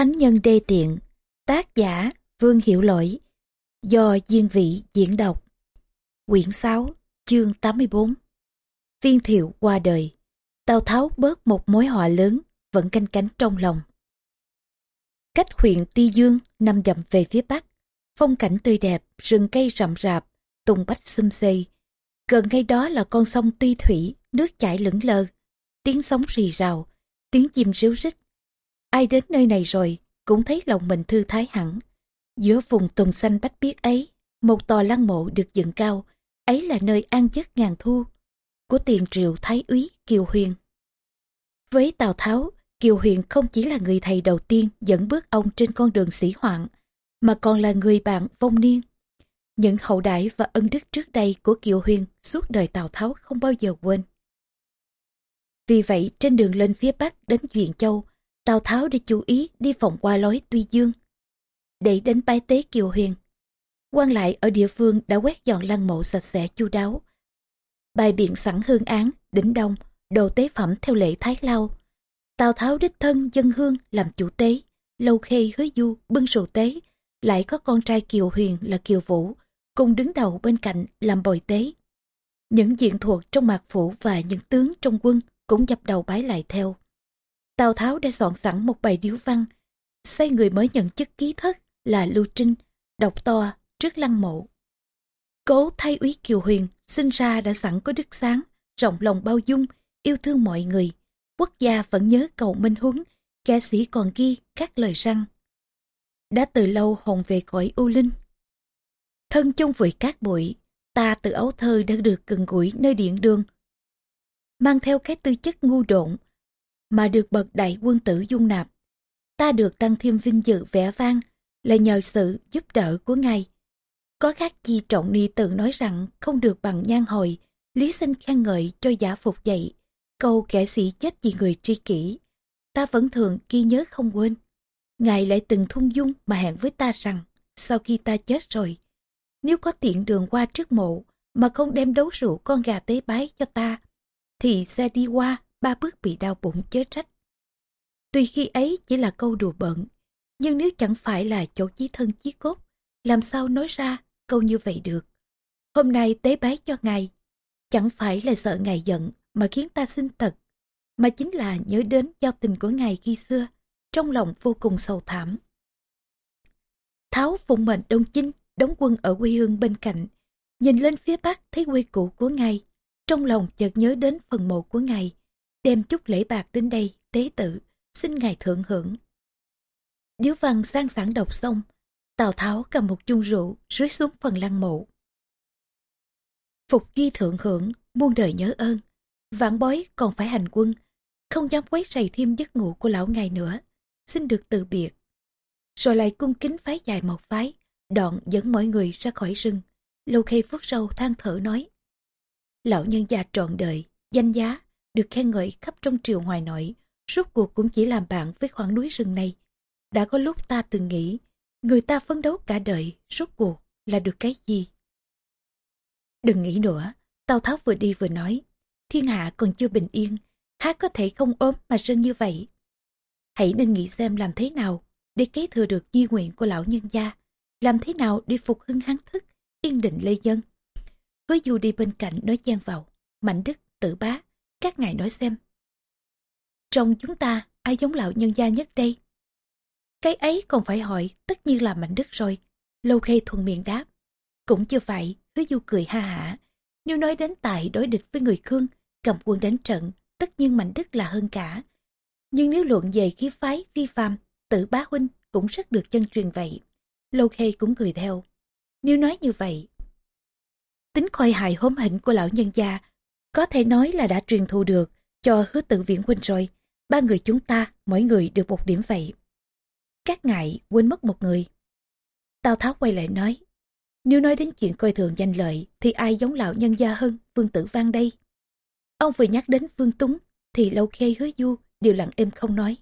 Thánh nhân đê tiện, tác giả Vương Hiểu Lỗi, do Diên Vị diễn đọc. Quyển 6, chương 84 Viên thiệu qua đời, Tào Tháo bớt một mối họa lớn, vẫn canh cánh trong lòng. Cách huyện Ti Dương nằm dặm về phía bắc, phong cảnh tươi đẹp, rừng cây rậm rạp, tùng bách xum xê. Gần ngay đó là con sông Ti Thủy, nước chảy lững lờ, tiếng sóng rì rào, tiếng chim ríu rít. Ai đến nơi này rồi cũng thấy lòng mình thư thái hẳn. Giữa vùng tùng xanh bách biếc ấy, một tòa lăng mộ được dựng cao, ấy là nơi an giấc ngàn thu của tiền triệu thái úy Kiều Huyền. Với Tào Tháo, Kiều Huyền không chỉ là người thầy đầu tiên dẫn bước ông trên con đường sĩ hoạn, mà còn là người bạn vong niên. Những hậu đại và ân đức trước đây của Kiều Huyền suốt đời Tào Tháo không bao giờ quên. Vì vậy, trên đường lên phía Bắc đến Duyện Châu, Tào Tháo đã chú ý đi vòng qua lối Tuy Dương. Để đến bái tế Kiều Huyền, quan lại ở địa phương đã quét dọn lăng mộ sạch sẽ chu đáo. Bài biện sẵn hương án, đỉnh đông, đồ tế phẩm theo lệ thái lao. Tào Tháo đích thân dân hương làm chủ tế, lâu khê hứa du bưng rượu tế, lại có con trai Kiều Huyền là Kiều Vũ, cùng đứng đầu bên cạnh làm bồi tế. Những diện thuộc trong mạc phủ và những tướng trong quân cũng dập đầu bái lại theo. Tào Tháo đã soạn sẵn một bài điếu văn, xây người mới nhận chức ký thất là Lưu Trinh, đọc to trước lăng mộ. Cố thay úy Kiều Huyền sinh ra đã sẵn có đức sáng, rộng lòng bao dung, yêu thương mọi người. Quốc gia vẫn nhớ cầu Minh Huấn, ca sĩ còn ghi các lời răng. Đã từ lâu hồn về cõi u linh. Thân chung vùi cát bụi, ta từ ấu thơ đã được gần gũi nơi điện đường. Mang theo cái tư chất ngu độn, mà được bậc đại quân tử dung nạp. Ta được tăng thêm vinh dự vẻ vang là nhờ sự giúp đỡ của Ngài. Có khác chi trọng ni tự nói rằng không được bằng nhan hồi, lý sinh khen ngợi cho giả phục dậy, câu kẻ sĩ chết vì người tri kỷ. Ta vẫn thường ghi nhớ không quên. Ngài lại từng thung dung mà hẹn với ta rằng, sau khi ta chết rồi, nếu có tiện đường qua trước mộ mà không đem đấu rượu con gà tế bái cho ta, thì sẽ đi qua ba bước bị đau bụng chớ trách. Tuy khi ấy chỉ là câu đùa bận, nhưng nếu chẳng phải là chỗ chí thân chí cốt, làm sao nói ra câu như vậy được. Hôm nay tế bái cho ngài, chẳng phải là sợ ngài giận mà khiến ta sinh tật, mà chính là nhớ đến giao tình của ngài khi xưa, trong lòng vô cùng sầu thảm. Tháo phụng mệnh Đông Chinh, đóng quân ở quê hương bên cạnh, nhìn lên phía bắc thấy quê cũ của ngài, trong lòng chợt nhớ đến phần mộ của ngài, đem chút lễ bạc đến đây tế tự, xin ngài thượng hưởng. Điếu văn sang sảng đọc xong, Tào Tháo cầm một chung rượu rưới xuống phần lăng mộ. Phục duy thượng hưởng, muôn đời nhớ ơn. Vạn bói còn phải hành quân, không dám quấy rầy thêm giấc ngủ của lão ngài nữa, xin được từ biệt. Rồi lại cung kính phái dài một phái, đoạn dẫn mọi người ra khỏi rừng. Lâu khê phước sâu than thở nói. Lão nhân già trọn đời, danh giá, được khen ngợi khắp trong triều hoài nội, rốt cuộc cũng chỉ làm bạn với khoảng núi rừng này. Đã có lúc ta từng nghĩ, người ta phấn đấu cả đời, rốt cuộc là được cái gì? Đừng nghĩ nữa, Tào Tháo vừa đi vừa nói, thiên hạ còn chưa bình yên, há có thể không ốm mà sinh như vậy. Hãy nên nghĩ xem làm thế nào để kế thừa được di nguyện của lão nhân gia, làm thế nào để phục hưng hán thức, yên định lê dân. Hứa du đi bên cạnh nói chen vào, mạnh đức, tử bá, các ngài nói xem. Trong chúng ta, ai giống lão nhân gia nhất đây? Cái ấy còn phải hỏi, tất nhiên là Mạnh Đức rồi. Lâu khê thuận miệng đáp. Cũng chưa phải, hứa du cười ha hả. Nếu nói đến tại đối địch với người Khương, cầm quân đánh trận, tất nhiên Mạnh Đức là hơn cả. Nhưng nếu luận về khí phái, vi phạm, tử bá huynh cũng rất được chân truyền vậy. Lâu khê cũng cười theo. Nếu nói như vậy, tính khoai hài hóm hỉnh của lão nhân gia có thể nói là đã truyền thụ được cho hứa tự viễn huynh rồi. Ba người chúng ta, mỗi người được một điểm vậy. Các ngại quên mất một người. Tào Tháo quay lại nói, nếu nói đến chuyện coi thường danh lợi, thì ai giống lão nhân gia hơn Vương Tử Văn đây? Ông vừa nhắc đến Vương Túng, thì lâu khê hứa du đều lặng im không nói.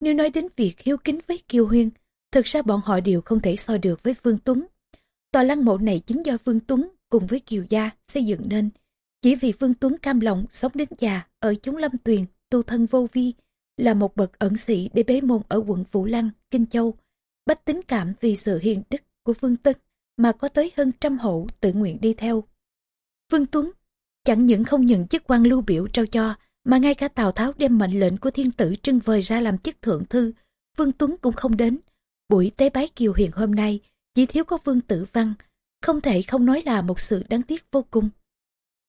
Nếu nói đến việc hiếu kính với Kiều Huyên, thực ra bọn họ đều không thể so được với Vương Tuấn. Tòa lăng mộ này chính do Vương Tuấn cùng với Kiều Gia xây dựng nên, chỉ vì Vương Tuấn cam lòng sống đến già ở chúng lâm tuyền, tu thân vô vi, là một bậc ẩn sĩ để bế môn ở quận Vũ Lăng, Kinh Châu. Bách tính cảm vì sự hiền đức của Vương Tân mà có tới hơn trăm hộ tự nguyện đi theo. Vương Tuấn chẳng những không nhận chức quan lưu biểu trao cho, mà ngay cả Tào Tháo đem mệnh lệnh của thiên tử trưng vời ra làm chức thượng thư, Vương Tuấn cũng không đến. Buổi tế bái Kiều hiền hôm nay, chỉ thiếu có Vương Tử Văn, không thể không nói là một sự đáng tiếc vô cùng.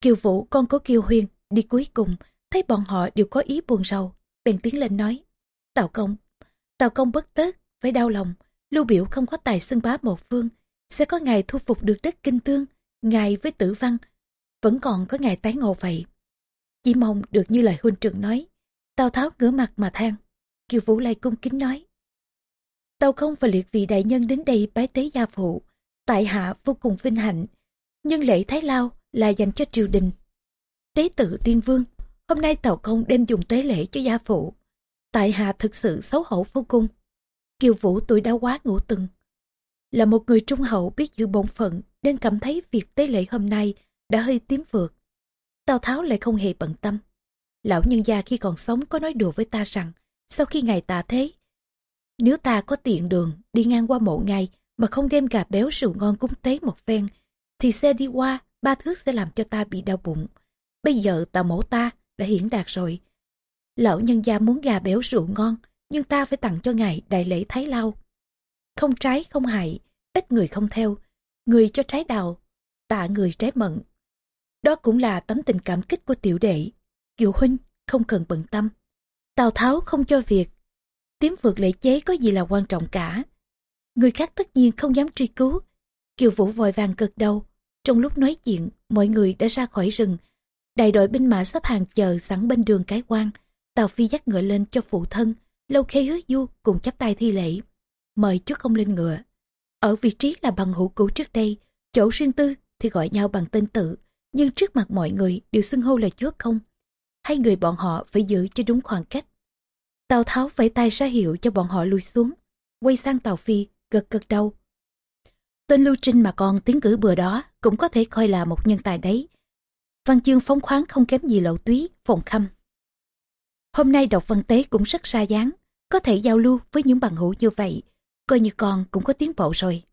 Kiều Vũ con của Kiều Huyền đi cuối cùng, thấy bọn họ đều có ý buồn rầu, bèn tiến lên nói. Tào công, Tào công bất tớt, phải đau lòng, lưu biểu không có tài xưng bá một phương, sẽ có ngày thu phục được đất kinh tương, ngài với tử văn, vẫn còn có ngày tái ngộ vậy. Chỉ mong được như lời huynh trưởng nói, Tào Tháo ngửa mặt mà than, Kiều Vũ lại cung kính nói. tào không và liệt vị đại nhân đến đây bái tế gia phụ, tại hạ vô cùng vinh hạnh, nhưng lễ Thái Lao là dành cho triều đình. Tế tự tiên vương, hôm nay tàu công đem dùng tế lễ cho gia phụ. Tại hạ thực sự xấu hổ vô cùng. Kiều Vũ tuổi đã quá ngủ từng. Là một người trung hậu biết giữ bổn phận nên cảm thấy việc tế lễ hôm nay đã hơi tím vượt. Tào Tháo lại không hề bận tâm. Lão nhân gia khi còn sống có nói đùa với ta rằng sau khi ngài tạ thế, nếu ta có tiện đường đi ngang qua mộ ngài mà không đem gà béo rượu ngon cúng tế một phen, thì xe đi qua ba thước sẽ làm cho ta bị đau bụng. Bây giờ tào mẫu ta đã hiển đạt rồi. Lão nhân gia muốn gà béo rượu ngon, nhưng ta phải tặng cho ngài đại lễ thái lao. Không trái không hại, ít người không theo, người cho trái đào, tạ người trái mận. Đó cũng là tấm tình cảm kích của tiểu đệ. Kiều huynh không cần bận tâm. Tào Tháo không cho việc. Tiếm vượt lễ chế có gì là quan trọng cả. Người khác tất nhiên không dám truy cứu. Kiều Vũ vội vàng cực đầu. Trong lúc nói chuyện, mọi người đã ra khỏi rừng. Đại đội binh mã sắp hàng chờ sẵn bên đường cái quan. Tào Phi dắt ngựa lên cho phụ thân. Lâu khê hứa du cùng chắp tay thi lễ. Mời chúa không lên ngựa. Ở vị trí là bằng hữu cũ trước đây, chỗ riêng tư thì gọi nhau bằng tên tự, nhưng trước mặt mọi người đều xưng hô là chúa không. Hai người bọn họ phải giữ cho đúng khoảng cách. Tào Tháo vẫy tay ra hiệu cho bọn họ lùi xuống, quay sang Tào Phi, gật gật đầu. Tên Lưu Trinh mà còn tiến cử bừa đó cũng có thể coi là một nhân tài đấy. Văn chương phóng khoáng không kém gì lậu túy, phòng khâm. Hôm nay đọc văn tế cũng rất xa dáng, có thể giao lưu với những bằng hữu như vậy, coi như con cũng có tiến bộ rồi.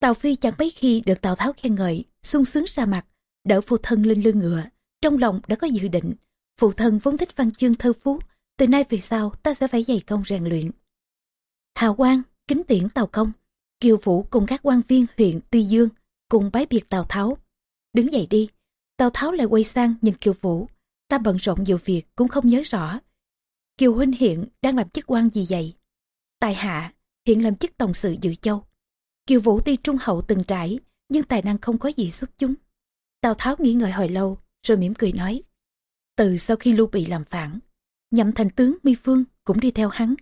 Tào Phi chẳng mấy khi được Tào Tháo khen ngợi, sung sướng ra mặt, đỡ phụ thân lên lưng ngựa, trong lòng đã có dự định. Phụ thân vốn thích văn chương thơ phú, từ nay về sau ta sẽ phải dày công rèn luyện. Hào quang, kính tiễn Tào Công, Kiều Vũ cùng các quan viên huyện Tuy Dương cùng bái biệt Tào Tháo. Đứng dậy đi, Tào Tháo lại quay sang nhìn Kiều Vũ, ta bận rộn nhiều việc cũng không nhớ rõ. Kiều Huynh hiện đang làm chức quan gì vậy? Tài hạ, hiện làm chức tổng sự dự châu. Kiều Vũ tuy trung hậu từng trải, nhưng tài năng không có gì xuất chúng. Tào Tháo nghĩ ngợi hồi lâu, rồi mỉm cười nói. Từ sau khi Lưu Bị làm phản, nhậm thành tướng Mi Phương cũng đi theo hắn.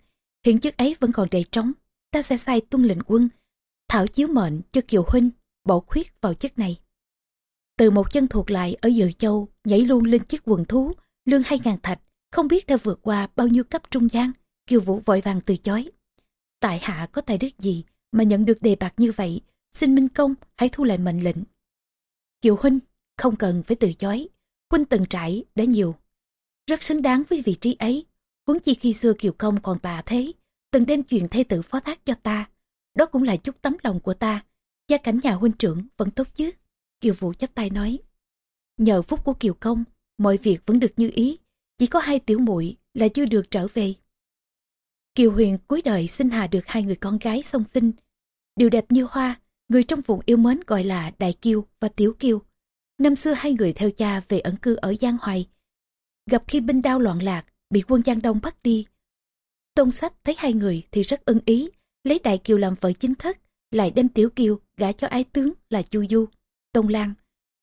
Hiện chức ấy vẫn còn đầy trống, ta sẽ sai tuân lệnh quân, thảo chiếu mệnh cho Kiều Huynh, bổ khuyết vào chức này. Từ một chân thuộc lại ở Dự Châu, nhảy luôn lên chiếc quần thú, lương hai ngàn thạch, không biết đã vượt qua bao nhiêu cấp trung gian, Kiều Vũ vội vàng từ chối. Tại hạ có tài đức gì mà nhận được đề bạc như vậy, xin Minh Công hãy thu lại mệnh lệnh. Kiều Huynh, không cần phải từ chối, Huynh từng trải đã nhiều. Rất xứng đáng với vị trí ấy, huống chi khi xưa Kiều Công còn tà thế, từng đem chuyện thê tử phó thác cho ta. Đó cũng là chút tấm lòng của ta, gia cảnh nhà huynh trưởng vẫn tốt chứ. Kiều Vũ chắp tay nói, nhờ phúc của Kiều Công, mọi việc vẫn được như ý, chỉ có hai tiểu muội là chưa được trở về. Kiều Huyền cuối đời sinh hạ được hai người con gái song sinh. Điều đẹp như hoa, người trong vùng yêu mến gọi là Đại Kiêu và Tiểu Kiêu. Năm xưa hai người theo cha về ẩn cư ở Giang Hoài. Gặp khi binh đao loạn lạc, bị quân Giang Đông bắt đi. Tôn sách thấy hai người thì rất ưng ý, lấy Đại Kiều làm vợ chính thất, lại đem Tiểu Kiều gả cho ái tướng là Chu Du, Tông Lan.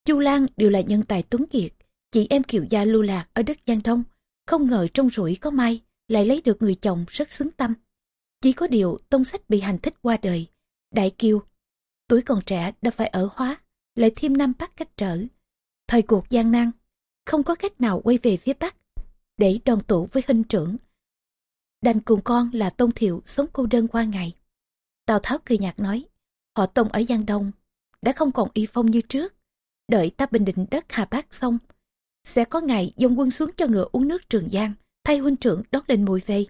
Chu Lan đều là nhân tài tuấn kiệt, chị em Kiều gia lưu lạc ở đất Giang Đông, không ngờ trong rủi có may lại lấy được người chồng rất xứng tâm. Chỉ có điều Tông Sách bị hành thích qua đời. Đại Kiều, tuổi còn trẻ đã phải ở hóa, lại thêm năm Bắc cách trở. Thời cuộc gian nan, không có cách nào quay về phía Bắc để đoàn tụ với huynh trưởng. Đành cùng con là Tôn Thiệu sống cô đơn qua ngày. Tào Tháo cười nhạt nói, họ Tông ở Giang Đông đã không còn y phong như trước. Đợi ta bình định đất Hà bắc xong, sẽ có ngày dông quân xuống cho ngựa uống nước Trường Giang thay huynh trưởng đón lên mùi về.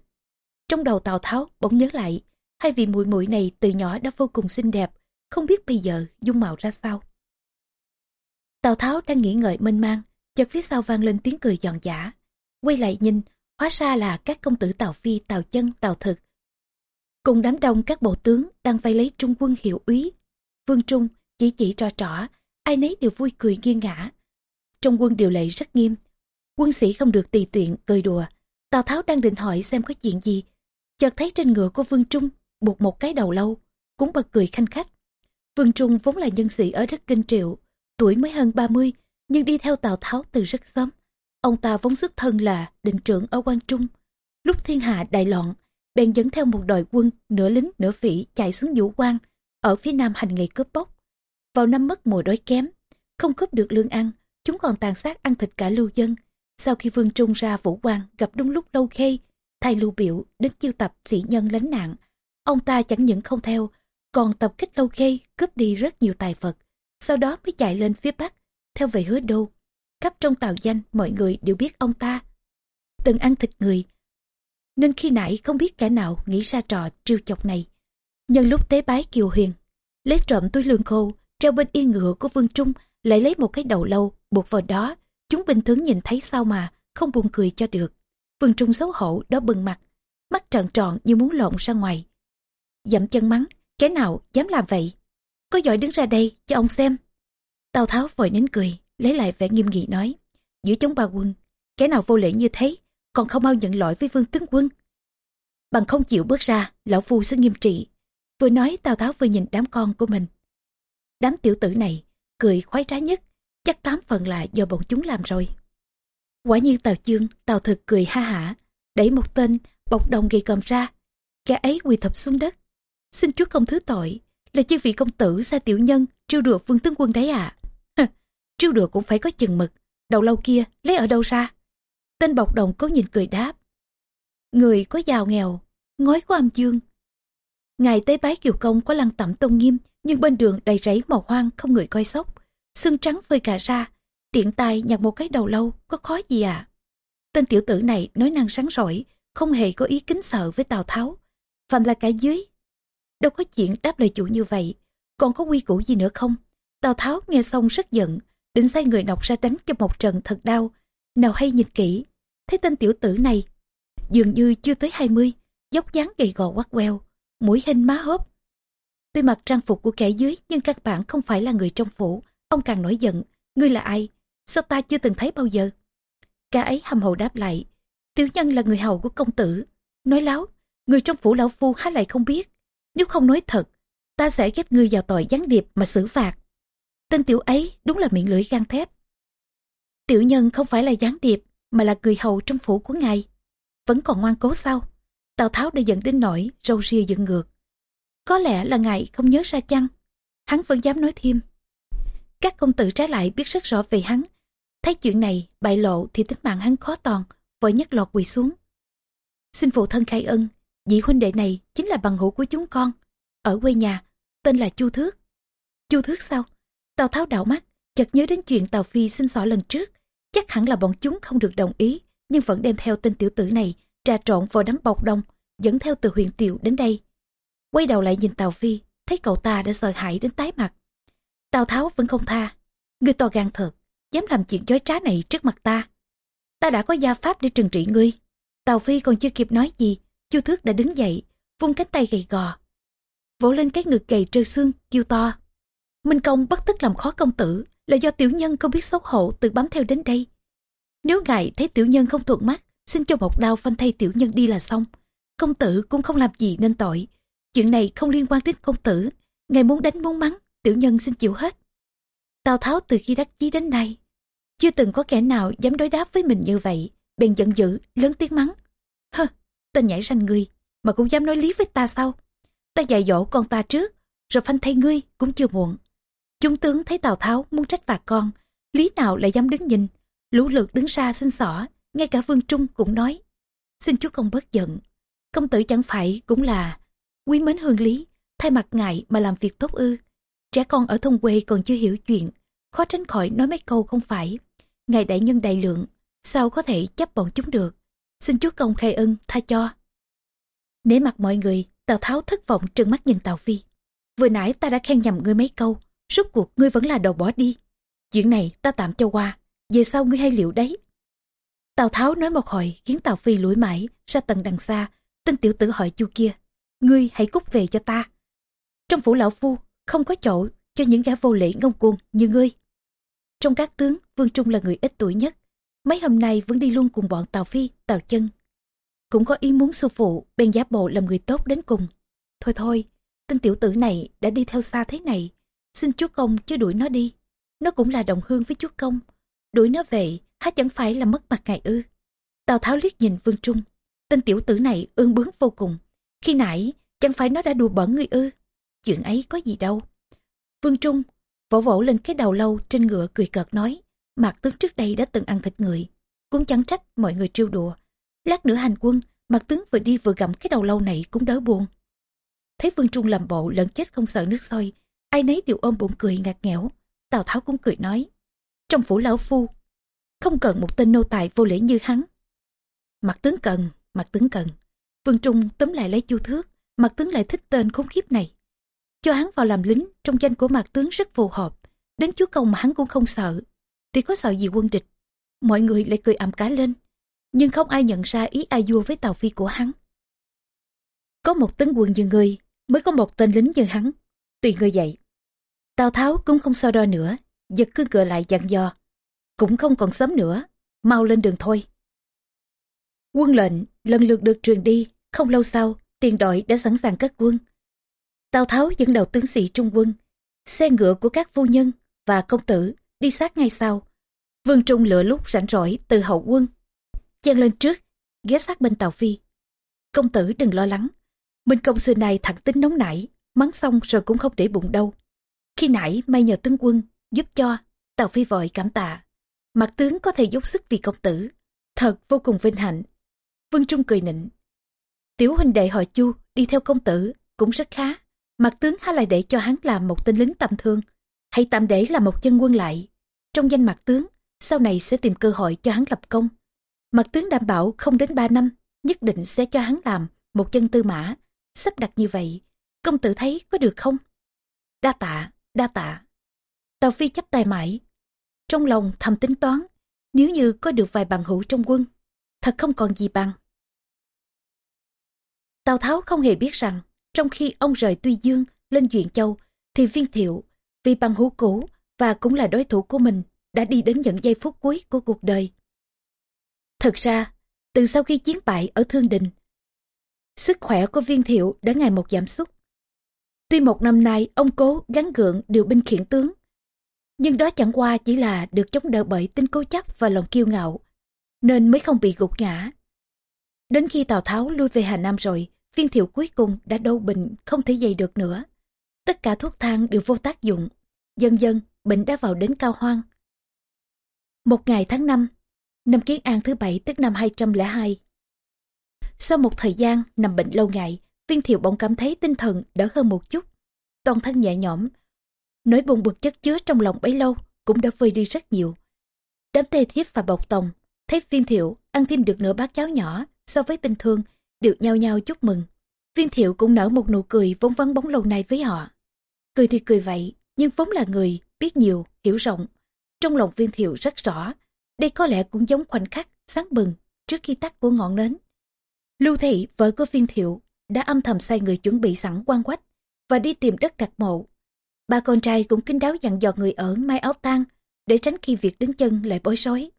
Trong đầu Tào Tháo bỗng nhớ lại, hai vị muội muội này từ nhỏ đã vô cùng xinh đẹp, không biết bây giờ dung mạo ra sao. Tào Tháo đang nghĩ ngợi mênh mang, chợt phía sau vang lên tiếng cười giòn giả. Quay lại nhìn, hóa ra là các công tử Tào Phi, Tào Chân, Tào Thực. Cùng đám đông các bộ tướng đang vây lấy trung quân hiệu úy. Vương Trung chỉ chỉ trò trỏ, ai nấy đều vui cười nghiêng ngã. Trong quân điều lệ rất nghiêm, quân sĩ không được tùy tiện cười đùa. Tào Tháo đang định hỏi xem có chuyện gì, chợt thấy trên ngựa của Vương Trung buộc một cái đầu lâu, cũng bật cười khanh khách. Vương Trung vốn là nhân sĩ ở rất kinh triệu, tuổi mới hơn 30, nhưng đi theo Tào Tháo từ rất sớm. Ông ta vốn xuất thân là định trưởng ở quan Trung. Lúc thiên hạ đại loạn, bèn dẫn theo một đội quân nửa lính nửa phỉ chạy xuống Vũ Quan, ở phía nam hành nghề cướp bóc. Vào năm mất mùa đói kém, không cướp được lương ăn, chúng còn tàn sát ăn thịt cả lưu dân. Sau khi Vương Trung ra Vũ Quan gặp đúng lúc Lâu Khê, thay lưu biểu đến chiêu tập sĩ nhân lánh nạn. Ông ta chẳng những không theo, còn tập kích Lâu Khê cướp đi rất nhiều tài vật. Sau đó mới chạy lên phía Bắc, theo về hứa đô. Khắp trong tàu danh mọi người đều biết ông ta. Từng ăn thịt người, nên khi nãy không biết kẻ nào nghĩ ra trò trêu chọc này. Nhân lúc tế bái Kiều Huyền, lấy trộm túi lương khô, treo bên yên ngựa của Vương Trung, lại lấy một cái đầu lâu, buộc vào đó. Chúng bình thường nhìn thấy sao mà, không buồn cười cho được. Vương Trung xấu hổ đó bừng mặt, mắt trợn tròn như muốn lộn ra ngoài. Dậm chân mắng, kẻ nào dám làm vậy? Có giỏi đứng ra đây cho ông xem. Tào Tháo vội nín cười, lấy lại vẻ nghiêm nghị nói. Giữa chống ba quân, kẻ nào vô lễ như thế, còn không mau nhận lỗi với vương tướng quân. Bằng không chịu bước ra, lão phu sẽ nghiêm trị. Vừa nói Tào Tháo vừa nhìn đám con của mình. Đám tiểu tử này, cười khoái trá nhất, chắc tám phần là do bọn chúng làm rồi. Quả nhiên Tào Chương, Tào Thực cười ha hả, đẩy một tên, bọc đồng gầy cầm ra. Kẻ ấy quỳ thập xuống đất. Xin chúa công thứ tội, là chư vị công tử xa tiểu nhân, trêu đùa vương tướng quân đấy à. trêu đùa cũng phải có chừng mực, đầu lâu kia lấy ở đâu ra. Tên bọc đồng cố nhìn cười đáp. Người có giàu nghèo, ngói có âm dương. Ngài tế bái kiều công có lăng tẩm tôn nghiêm, nhưng bên đường đầy rẫy màu hoang không người coi sóc. Xương trắng phơi cả ra, tiện tay nhặt một cái đầu lâu, có khó gì à? Tên tiểu tử này nói năng sáng rỏi, không hề có ý kính sợ với Tào Tháo. Phạm là cả dưới. Đâu có chuyện đáp lời chủ như vậy, còn có quy củ gì nữa không? Tào Tháo nghe xong rất giận, định sai người nọc ra đánh cho một trận thật đau. Nào hay nhìn kỹ, thấy tên tiểu tử này, dường như chưa tới 20, dốc dáng gầy gò quắt queo, mũi hình má hốp. Tuy mặc trang phục của kẻ dưới nhưng các bạn không phải là người trong phủ, ông càng nổi giận, ngươi là ai? Sao ta chưa từng thấy bao giờ? Cả ấy hầm hậu đáp lại, tiểu nhân là người hầu của công tử. Nói láo, người trong phủ lão phu há lại không biết. Nếu không nói thật, ta sẽ ghép ngươi vào tội gián điệp mà xử phạt. Tên tiểu ấy đúng là miệng lưỡi gan thép. Tiểu nhân không phải là gián điệp, mà là người hầu trong phủ của ngài. Vẫn còn ngoan cố sao? Tào Tháo đã giận đến nỗi râu ria dựng ngược. Có lẽ là ngài không nhớ ra chăng? Hắn vẫn dám nói thêm. Các công tử trái lại biết rất rõ về hắn. Thấy chuyện này bại lộ thì tính mạng hắn khó toàn vội nhắc lọt quỳ xuống. Xin phụ thân khai ân, vị huynh đệ này chính là bằng hữu của chúng con. Ở quê nhà, tên là Chu Thước. Chu Thước sao? Tào Tháo đảo mắt, chợt nhớ đến chuyện Tào Phi xin xỏ lần trước. Chắc hẳn là bọn chúng không được đồng ý, nhưng vẫn đem theo tên tiểu tử này, trà trộn vào đám bọc đông, dẫn theo từ huyện Tiệu đến đây. Quay đầu lại nhìn Tào Phi, thấy cậu ta đã sợ hãi đến tái mặt. Tào Tháo vẫn không tha. Ngươi to gan thật, dám làm chuyện chói trá này trước mặt ta. Ta đã có gia pháp để trừng trị ngươi. Tào Phi còn chưa kịp nói gì, Chu Thước đã đứng dậy, vung cánh tay gầy gò. Vỗ lên cái ngực gầy trơ xương, kêu to. Minh Công bất tức làm khó công tử là do tiểu nhân không biết xấu hổ tự bám theo đến đây. Nếu ngài thấy tiểu nhân không thuận mắt, xin cho một đao phanh thay tiểu nhân đi là xong. Công tử cũng không làm gì nên tội. Chuyện này không liên quan đến công tử. Ngài muốn đánh muốn mắng, tiểu nhân xin chịu hết. Tào Tháo từ khi đắc chí đến nay, chưa từng có kẻ nào dám đối đáp với mình như vậy, bèn giận dữ, lớn tiếng mắng. Hơ, tên nhảy ranh ngươi, mà cũng dám nói lý với ta sao? Ta dạy dỗ con ta trước, rồi phanh thay ngươi cũng chưa muộn. Chúng tướng thấy Tào Tháo muốn trách phạt con, lý nào lại dám đứng nhìn, lũ lượt đứng ra xin xỏ, ngay cả Vương Trung cũng nói. Xin chúa công bớt giận, công tử chẳng phải cũng là quý mến hương lý, thay mặt ngại mà làm việc tốt ư. Trẻ con ở thôn quê còn chưa hiểu chuyện, khó tránh khỏi nói mấy câu không phải. Ngài đại nhân đại lượng, sao có thể chấp bọn chúng được. Xin chúa công khai ân, tha cho. Nể mặt mọi người, Tào Tháo thất vọng trừng mắt nhìn Tào Phi. Vừa nãy ta đã khen nhầm ngươi mấy câu, rốt cuộc ngươi vẫn là đầu bỏ đi. Chuyện này ta tạm cho qua, về sau ngươi hay liệu đấy. Tào Tháo nói một hồi khiến Tào Phi lủi mãi ra tầng đằng xa, tên tiểu tử hỏi chu kia, ngươi hãy cút về cho ta. Trong phủ lão phu không có chỗ cho những gã vô lễ ngông cuồng như ngươi. Trong các tướng, Vương Trung là người ít tuổi nhất. Mấy hôm nay vẫn đi luôn cùng bọn Tào Phi, Tào Chân. Cũng có ý muốn sư phụ, bèn giả bộ làm người tốt đến cùng. Thôi thôi, tên tiểu tử này đã đi theo xa thế này. Xin chúa công chứ đuổi nó đi. Nó cũng là đồng hương với chúa công. Đuổi nó về, há chẳng phải là mất mặt ngài ư. Tào Tháo liếc nhìn Vương Trung. Tên tiểu tử này ương bướng vô cùng. Khi nãy, chẳng phải nó đã đùa bẩn người ư. Chuyện ấy có gì đâu. Vương Trung vỗ vỗ lên cái đầu lâu trên ngựa cười cợt nói. Mạc tướng trước đây đã từng ăn thịt người. Cũng chẳng trách mọi người trêu đùa. Lát nữa hành quân, Mạc tướng vừa đi vừa gặm cái đầu lâu này cũng đỡ buồn. Thấy Vương Trung làm bộ lẫn chết không sợ nước sôi, ai nấy đều ôm bụng cười ngạc nghẽo. Tào Tháo cũng cười nói. Trong phủ lão phu, không cần một tên nô tài vô lễ như hắn. Mặt tướng cần, mặt tướng cần. Vương Trung tóm lại lấy chu thước, mặt tướng lại thích tên khốn khiếp này. Cho hắn vào làm lính, trong danh của mặt tướng rất phù hợp. Đến chúa công mà hắn cũng không sợ. Thì có sợ gì quân địch. Mọi người lại cười ầm cá lên. Nhưng không ai nhận ra ý ai vua với tàu phi của hắn. Có một tấn quân như người, mới có một tên lính như hắn. Tùy người dạy. Tào Tháo cũng không so đo nữa, giật cương cửa lại dặn dò. Cũng không còn sớm nữa, mau lên đường thôi. Quân lệnh lần lượt được truyền đi, không lâu sau, tiền đội đã sẵn sàng cất quân. Tào Tháo dẫn đầu tướng sĩ trung quân, xe ngựa của các phu nhân và công tử đi sát ngay sau. Vương Trung lựa lúc rảnh rỗi từ hậu quân, chen lên trước, ghé sát bên Tào Phi. Công tử đừng lo lắng, Minh công xưa này thẳng tính nóng nảy, mắng xong rồi cũng không để bụng đâu. Khi nãy may nhờ tướng quân giúp cho, Tào Phi vội cảm tạ. Mặt tướng có thể dốc sức vì công tử, thật vô cùng vinh hạnh. Vương Trung cười nịnh. Tiểu huynh đệ họ Chu đi theo công tử cũng rất khá. Mặt tướng há lại để cho hắn làm một tên lính tầm thương, hãy tạm để là một chân quân lại. Trong danh mặt tướng, sau này sẽ tìm cơ hội cho hắn lập công. Mặt tướng đảm bảo không đến ba năm, nhất định sẽ cho hắn làm một chân tư mã. Sắp đặt như vậy, công tử thấy có được không? Đa tạ, đa tạ. Tàu Phi chấp tay mãi. Trong lòng thầm tính toán, nếu như có được vài bằng hữu trong quân, thật không còn gì bằng. Tào Tháo không hề biết rằng, trong khi ông rời Tuy Dương lên Duyện Châu, thì viên thiệu, vì bằng hữu cũ và cũng là đối thủ của mình, đã đi đến những giây phút cuối của cuộc đời. thật ra, từ sau khi chiến bại ở Thương Đình, sức khỏe của viên thiệu đã ngày một giảm sút. Tuy một năm nay ông cố gắn gượng điều binh khiển tướng, nhưng đó chẳng qua chỉ là được chống đỡ bởi tính cố chấp và lòng kiêu ngạo, nên mới không bị gục ngã. Đến khi Tào Tháo lui về Hà Nam rồi, viên thiệu cuối cùng đã đau bệnh không thể dậy được nữa. Tất cả thuốc thang đều vô tác dụng. Dần dần, bệnh đã vào đến cao hoang. Một ngày tháng 5, năm Kiến An thứ bảy tức năm 202. Sau một thời gian nằm bệnh lâu ngày, viên thiệu bỗng cảm thấy tinh thần đỡ hơn một chút. Toàn thân nhẹ nhõm, nỗi buồn bực chất chứa trong lòng bấy lâu cũng đã vơi đi rất nhiều. Đám tê thiếp và bọc tòng, thấy viên thiệu ăn thêm được nửa bát cháo nhỏ so với bình thường, đều nhao nhao chúc mừng. Viên thiệu cũng nở một nụ cười vốn vắng bóng lâu nay với họ. Cười thì cười vậy, nhưng vốn là người, biết nhiều, hiểu rộng. Trong lòng viên thiệu rất rõ, đây có lẽ cũng giống khoảnh khắc, sáng bừng, trước khi tắt của ngọn nến. Lưu Thị, vợ của viên thiệu, đã âm thầm sai người chuẩn bị sẵn quan quách và đi tìm đất đặt mộ. Ba con trai cũng kín đáo dặn dò người ở mai áo tang để tránh khi việc đứng chân lại bối rối.